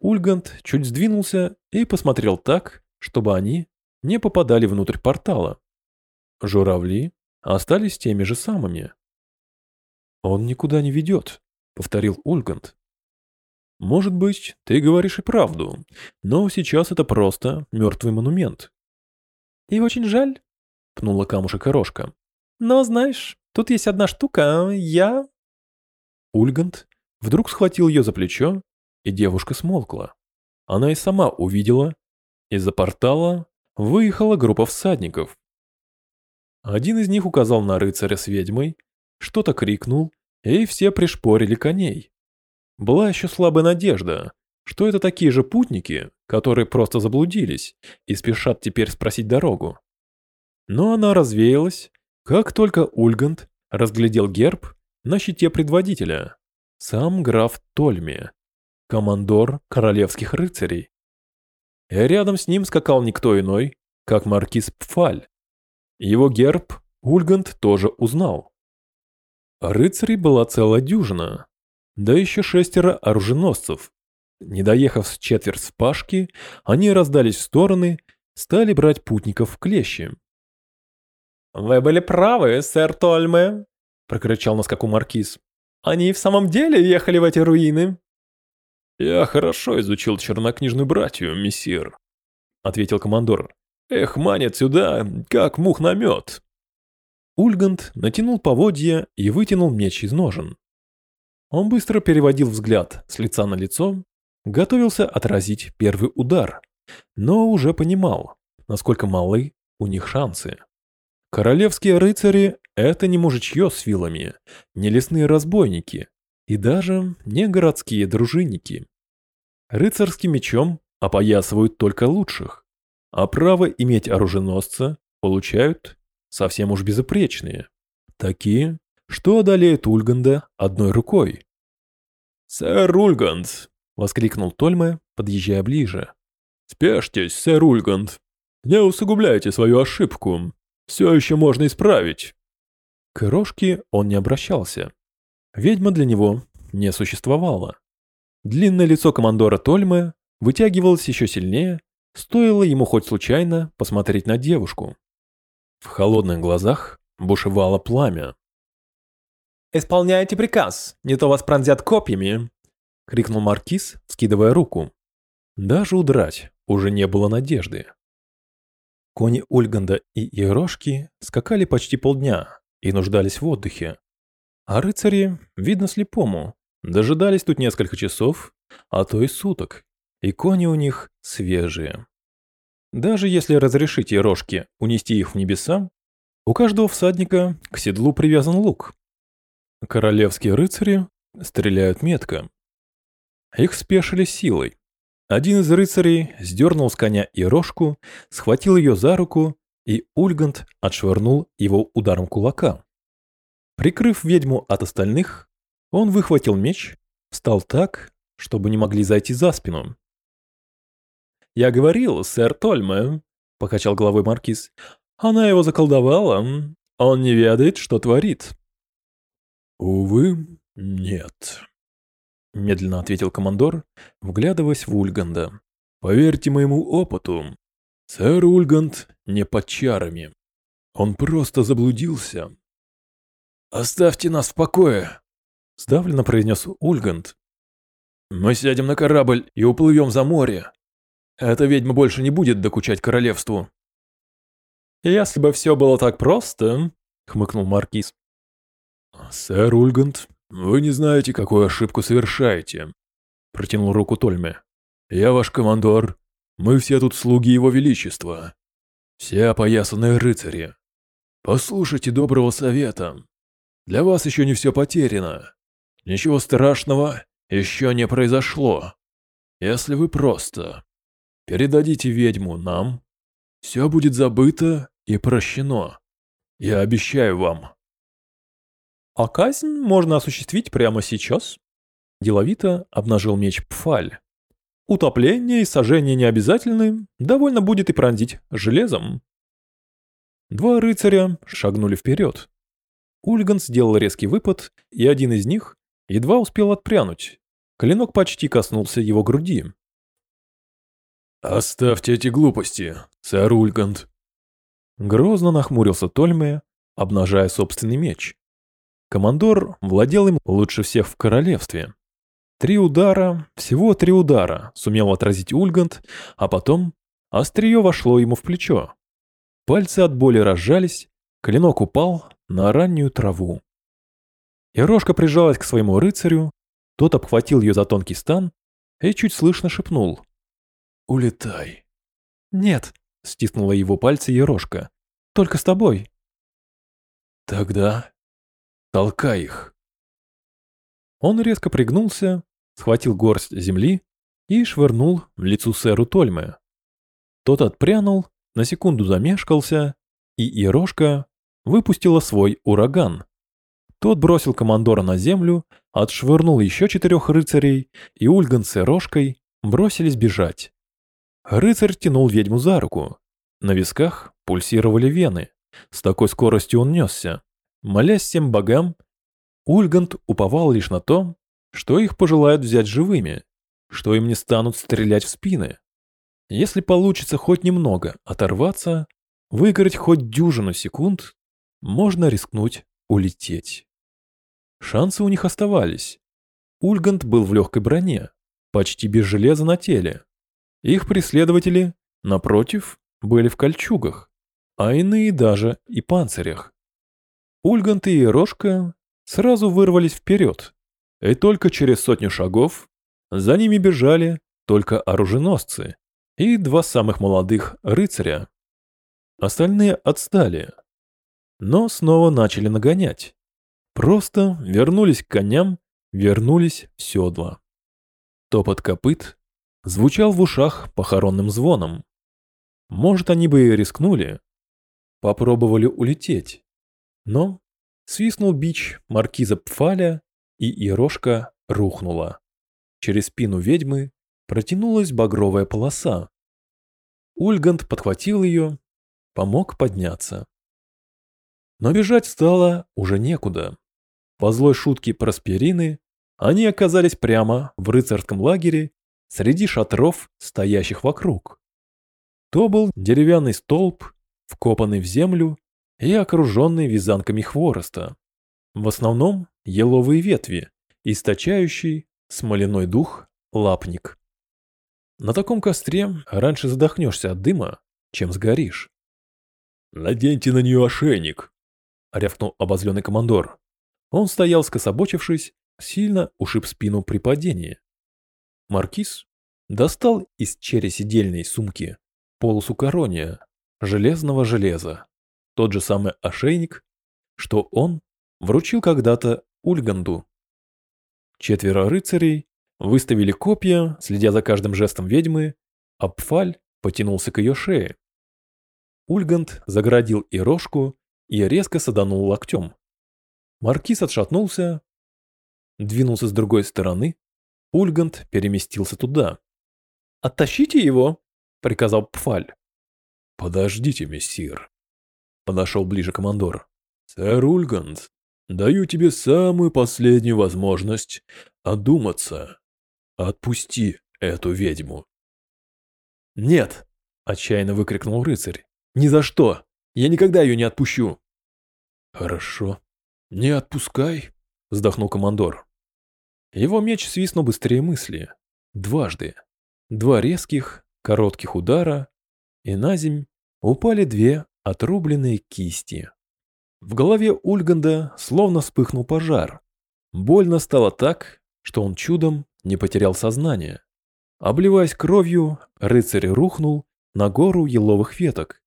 Ульгант чуть сдвинулся и посмотрел так, чтобы они не попадали внутрь портала. Журавли остались теми же самыми. «Он никуда не ведет», — повторил Ульгант. «Может быть, ты говоришь и правду, но сейчас это просто мертвый монумент». «И очень жаль», — пнула камушек Рожка. «Но знаешь, тут есть одна штука, я...» Ульгант вдруг схватил ее за плечо и девушка смолкла. Она и сама увидела, из-за портала выехала группа всадников. Один из них указал на рыцаря с ведьмой, что-то крикнул, и все пришпорили коней. Была еще слабая надежда, что это такие же путники, которые просто заблудились и спешат теперь спросить дорогу. Но она развеялась, как только Ульгант разглядел герб на щите предводителя. Сам граф Тольми, командор королевских рыцарей. И рядом с ним скакал никто иной, как маркиз Пфаль. Его герб Ульгант тоже узнал. Рыцарей была целая дюжина, да еще шестеро оруженосцев. Не доехав с четверть спашки, они раздались в стороны, стали брать путников в клещи. «Вы были правы, сэр Тольме», — прокричал на скаку маркиз. «Они в самом деле ехали в эти руины?» «Я хорошо изучил чернокнижную братью, мессир», — ответил командор. «Эх, манят сюда, как мух на мед». Ульгант натянул поводья и вытянул меч из ножен. Он быстро переводил взгляд с лица на лицо, готовился отразить первый удар, но уже понимал, насколько малы у них шансы. Королевские рыцари – это не мужичье с вилами, не лесные разбойники и даже не городские дружинники. Рыцарским мечом опоясывают только лучших, а право иметь оруженосца получают совсем уж безупречные. Такие, что одолеют Ульганда одной рукой. «Сэр Ульганд!» — воскликнул Тольме, подъезжая ближе. «Спешьтесь, сэр Ульганд! Не усугубляйте свою ошибку. Все еще можно исправить!» К Рожке он не обращался. Ведьма для него не существовала. Длинное лицо командора Тольмы вытягивалось еще сильнее, стоило ему хоть случайно посмотреть на девушку. В холодных глазах бушевало пламя. «Исполняйте приказ, не то вас пронзят копьями!» — крикнул Маркиз, скидывая руку. Даже удрать уже не было надежды. Кони Ульганда и Ерошки скакали почти полдня и нуждались в отдыхе. А рыцари, видно слепому, Дожидались тут несколько часов, а то и суток, и кони у них свежие. Даже если разрешить рожки унести их в небеса, у каждого всадника к седлу привязан лук. Королевские рыцари стреляют метко. Их спешили силой. Один из рыцарей сдернул с коня и рожку, схватил ее за руку, и Ульгант отшвырнул его ударом кулака. Прикрыв ведьму от остальных, он выхватил меч, встал так, чтобы не могли зайти за спину. «Я говорил, сэр Тольме», — покачал головой маркиз. «Она его заколдовала. Он не ведает, что творит». Увы, нет. Медленно ответил командор, вглядываясь в Ульганда. Поверьте моему опыту, сэр Ульганд не под чарами. Он просто заблудился. «Оставьте нас в покое!» — сдавленно произнес Ульганд. «Мы сядем на корабль и уплывем за море. Эта ведьма больше не будет докучать королевству». «Если бы все было так просто», — хмыкнул Маркиз. «Сэр Ульганд, вы не знаете, какую ошибку совершаете», — протянул руку Тольме. «Я ваш командор. Мы все тут слуги его величества. Все опоясанные рыцари. Послушайте доброго совета. Для вас еще не все потеряно. Ничего страшного еще не произошло. Если вы просто передадите ведьму нам, все будет забыто и прощено. Я обещаю вам. А казнь можно осуществить прямо сейчас. Деловито обнажил меч Пфаль. Утопление и сожжение не обязательны, довольно будет и пронзить железом. Два рыцаря шагнули вперед. Ульган сделал резкий выпад, и один из них едва успел отпрянуть. Клинок почти коснулся его груди. «Оставьте эти глупости, сэр Ульгант!» Грозно нахмурился Тольме, обнажая собственный меч. Командор владел им лучше всех в королевстве. Три удара, всего три удара, сумел отразить Ульгант, а потом острие вошло ему в плечо. Пальцы от боли разжались, клинок упал на раннюю траву. Ерошка прижалась к своему рыцарю, тот обхватил ее за тонкий стан и чуть слышно шепнул. «Улетай». «Нет», — стиснула его пальцы Ерошка, — «только с тобой». «Тогда толкай их». Он резко пригнулся, схватил горсть земли и швырнул в лицо сэру Тольме. Тот отпрянул, на секунду замешкался, и Ерошка выпустила свой ураган. Тот бросил командора на землю, отшвырнул еще четырех рыцарей, и Ульган с Ерошкой бросились бежать. Рыцарь тянул ведьму за руку. На висках пульсировали вены. С такой скоростью он несся. Молясь всем богам, Ульгант уповал лишь на то, что их пожелают взять живыми, что им не станут стрелять в спины. Если получится хоть немного оторваться, выиграть хоть дюжину секунд, можно рискнуть улететь. Шансы у них оставались. Ульгант был в легкой броне, почти без железа на теле. Их преследователи, напротив, были в кольчугах, а иные даже и панцирях. Ульгант и Ерошка сразу вырвались вперед, и только через сотню шагов за ними бежали только оруженосцы и два самых молодых рыцаря. Остальные отстали, но снова начали нагонять. Просто вернулись к коням, вернулись в седла. Топот копыт звучал в ушах похоронным звоном. Может, они бы и рискнули, попробовали улететь. Но свистнул бич маркиза Пфаля, и Ирошка рухнула. Через спину ведьмы протянулась багровая полоса. Ульгант подхватил ее, помог подняться. Но бежать стало уже некуда. По злой шутке Просперины они оказались прямо в рыцарском лагере среди шатров, стоящих вокруг. То был деревянный столб, вкопанный в землю и окруженный вязанками хвороста. В основном еловые ветви, источающий смоляной дух лапник. На таком костре раньше задохнешься от дыма, чем сгоришь. «Наденьте на нее ошейник», — рявкнул обозленный командор. Он стоял скособочившись, сильно ушиб спину при падении. Маркиз достал из чересидельной сумки полосу корония, железного железа, тот же самый ошейник, что он вручил когда-то Ульганду. Четверо рыцарей выставили копья, следя за каждым жестом ведьмы, а Пфаль потянулся к ее шее. Ульганд заградил и рожку и резко саданул локтем. Маркиз отшатнулся, двинулся с другой стороны, Ульгант переместился туда. «Оттащите его!» — приказал Пфаль. «Подождите, мессир!» — подошел ближе командор. «Сэр Ульгант, даю тебе самую последнюю возможность одуматься. Отпусти эту ведьму. «Нет!» – отчаянно выкрикнул рыцарь. «Ни за что! Я никогда ее не отпущу!» «Хорошо, не отпускай!» – вздохнул командор. Его меч свистнул быстрее мысли. Дважды. Два резких, коротких удара, и на земь упали две отрубленные кисти. В голове Ульганда словно вспыхнул пожар. Больно стало так, что он чудом не потерял сознание. Обливаясь кровью, рыцарь рухнул на гору еловых веток,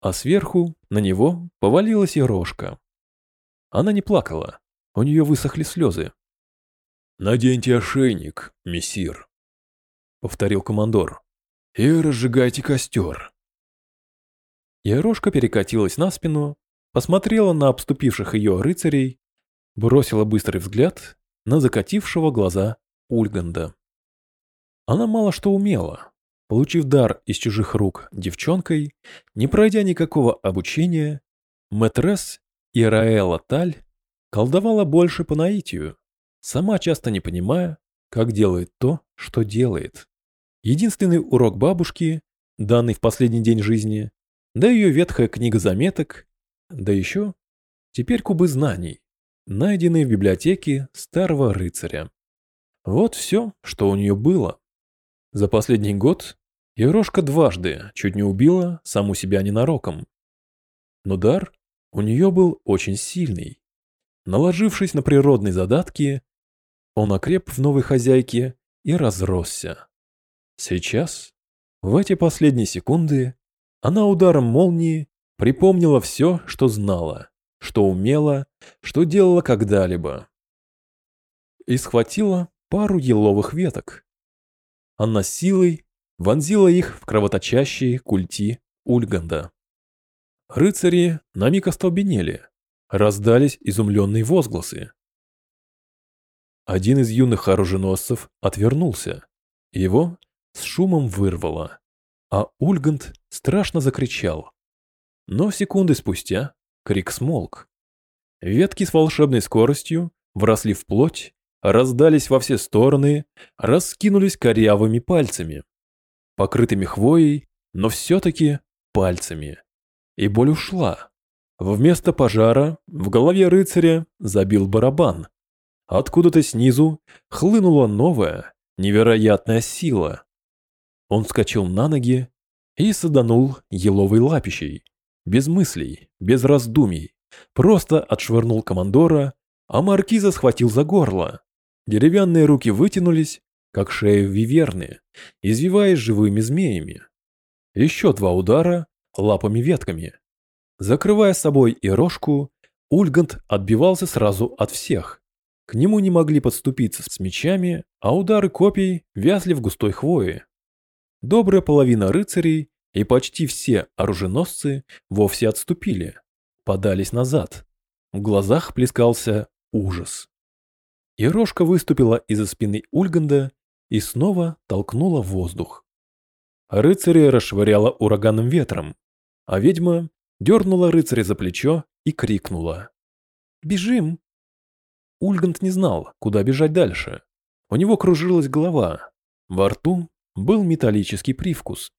а сверху на него повалилась и рожка. Она не плакала, у нее высохли слезы. «Наденьте ошейник, мессир», — повторил командор, — «и разжигайте костер». Ярошка перекатилась на спину, посмотрела на обступивших ее рыцарей, бросила быстрый взгляд на закатившего глаза Ульганда. Она мало что умела. Получив дар из чужих рук девчонкой, не пройдя никакого обучения, мэтресс Ираэла Таль колдовала больше по наитию, сама часто не понимая, как делает то, что делает. Единственный урок бабушки, данный в последний день жизни, да ее ветхая книга заметок, да еще теперь кубы знаний, найденные в библиотеке старого рыцаря. Вот все, что у нее было. За последний год Ерошка дважды чуть не убила саму себя ненароком. Но дар у нее был очень сильный. Наложившись на природные задатки, он окреп в новой хозяйке и разросся. Сейчас, в эти последние секунды, она ударом молнии припомнила все, что знала, что умела, что делала когда-либо. И схватила пару еловых веток, она силой вонзила их в кровоточащие культи Ульганда. Рыцари на миг остолбенели, раздались изумленные возгласы. Один из юных оруженосцев отвернулся, его с шумом вырвало, а Ульганд страшно закричал. Но секунды спустя крик смолк. Ветки с волшебной скоростью вросли в плоть раздались во все стороны, раскинулись корявыми пальцами, покрытыми хвоей, но все-таки пальцами. И боль ушла. Вместо пожара в голове рыцаря забил барабан. Откуда-то снизу хлынула новая, невероятная сила. Он вскочил на ноги и саданул еловой лапищей. Без мыслей, без раздумий. Просто отшвырнул командора, а маркиза схватил за горло. Деревянные руки вытянулись, как шеи виверны, извиваясь живыми змеями. Еще два удара лапами-ветками. Закрывая собой и рожку, Ульгант отбивался сразу от всех. К нему не могли подступиться с мечами, а удары копий вязли в густой хвое. Добрая половина рыцарей и почти все оруженосцы вовсе отступили, подались назад. В глазах плескался ужас. И рожка выступила из-за спины Ульганда и снова толкнула воздух. Рыцаря расшвыряла ураганным ветром, а ведьма дернула рыцаря за плечо и крикнула. «Бежим!» Ульганд не знал, куда бежать дальше. У него кружилась голова. Во рту был металлический привкус.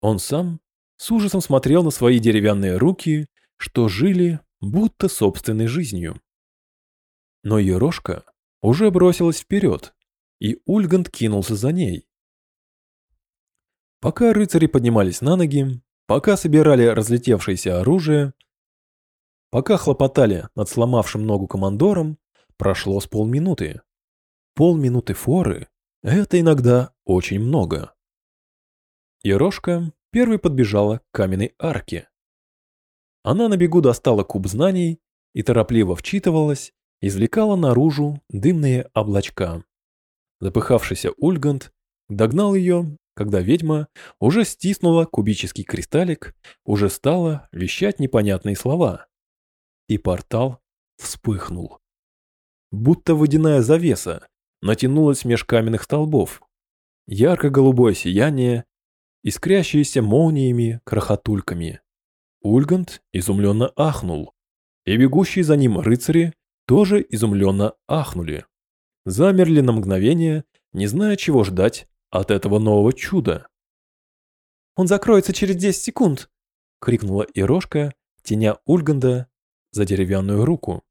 Он сам с ужасом смотрел на свои деревянные руки, что жили будто собственной жизнью. Но Ерошка уже бросилась вперед, и Ульгант кинулся за ней. Пока рыцари поднимались на ноги, пока собирали разлетевшееся оружие, пока хлопотали над сломавшим ногу командором, прошло с полминуты. Полминуты форы – это иногда очень много. Ерошка первой подбежала к каменной арке. Она на бегу достала куб знаний и торопливо вчитывалась извлекала наружу дымные облачка. Запыхавшийся Ульгант догнал ее, когда ведьма уже стиснула кубический кристаллик, уже стала вещать непонятные слова. И портал вспыхнул. Будто водяная завеса натянулась меж каменных столбов. Ярко-голубое сияние, искрящееся молниями, крохотульками. Ульгант изумленно ахнул, и бегущие за ним рыцари тоже изумленно ахнули. Замерли на мгновение, не зная, чего ждать от этого нового чуда. «Он закроется через 10 секунд!» — крикнула Ирошка, теня Ульганда за деревянную руку.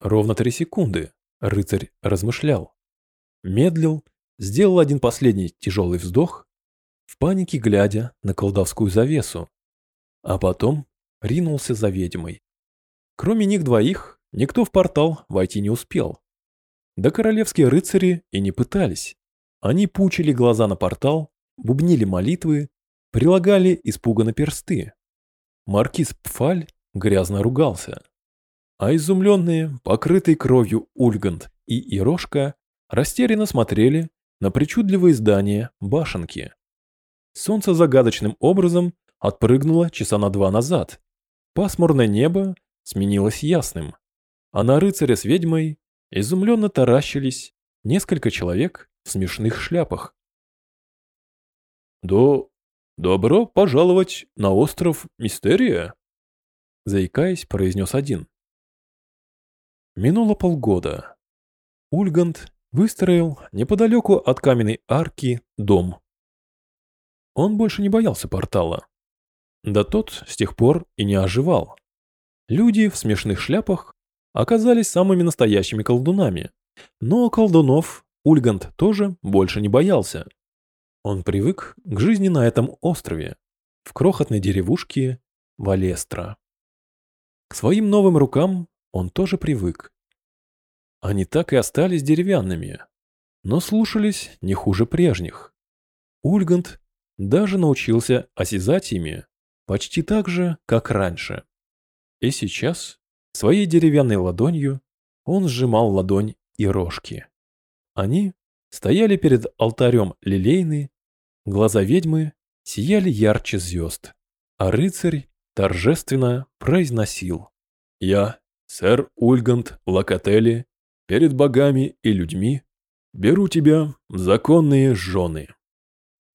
Ровно три секунды рыцарь размышлял. Медлил, сделал один последний тяжелый вздох, в панике глядя на колдовскую завесу, а потом ринулся за ведьмой. Кроме них двоих, никто в портал войти не успел. Да королевские рыцари и не пытались. Они пучили глаза на портал, бубнили молитвы, прилагали испуганно персты. Маркиз Пфаль грязно ругался. А изумленные, покрытые кровью Ульгант и Ирошка растерянно смотрели на причудливые здания башенки. Солнце загадочным образом отпрыгнуло часа на два назад. Пасмурное небо сменилось ясным, а на рыцаря с ведьмой изумленно таращились несколько человек в смешных шляпах. «До... добро пожаловать на остров Мистерия!» Заикаясь, произнес один. Минуло полгода. Ульгант выстроил неподалеку от каменной арки дом. Он больше не боялся портала. Да тот с тех пор и не оживал. Люди в смешных шляпах оказались самыми настоящими колдунами. Но колдунов Ульгант тоже больше не боялся. Он привык к жизни на этом острове, в крохотной деревушке Валестра. К своим новым рукам он тоже привык. Они так и остались деревянными, но слушались не хуже прежних. Ульгант даже научился осязать ими почти так же, как раньше. И сейчас своей деревянной ладонью он сжимал ладонь и рожки. Они стояли перед алтарем лилейны, глаза ведьмы сияли ярче звезд, а рыцарь торжественно произносил «Я, сэр Ульгант Локотели, перед богами и людьми беру тебя в законные жены».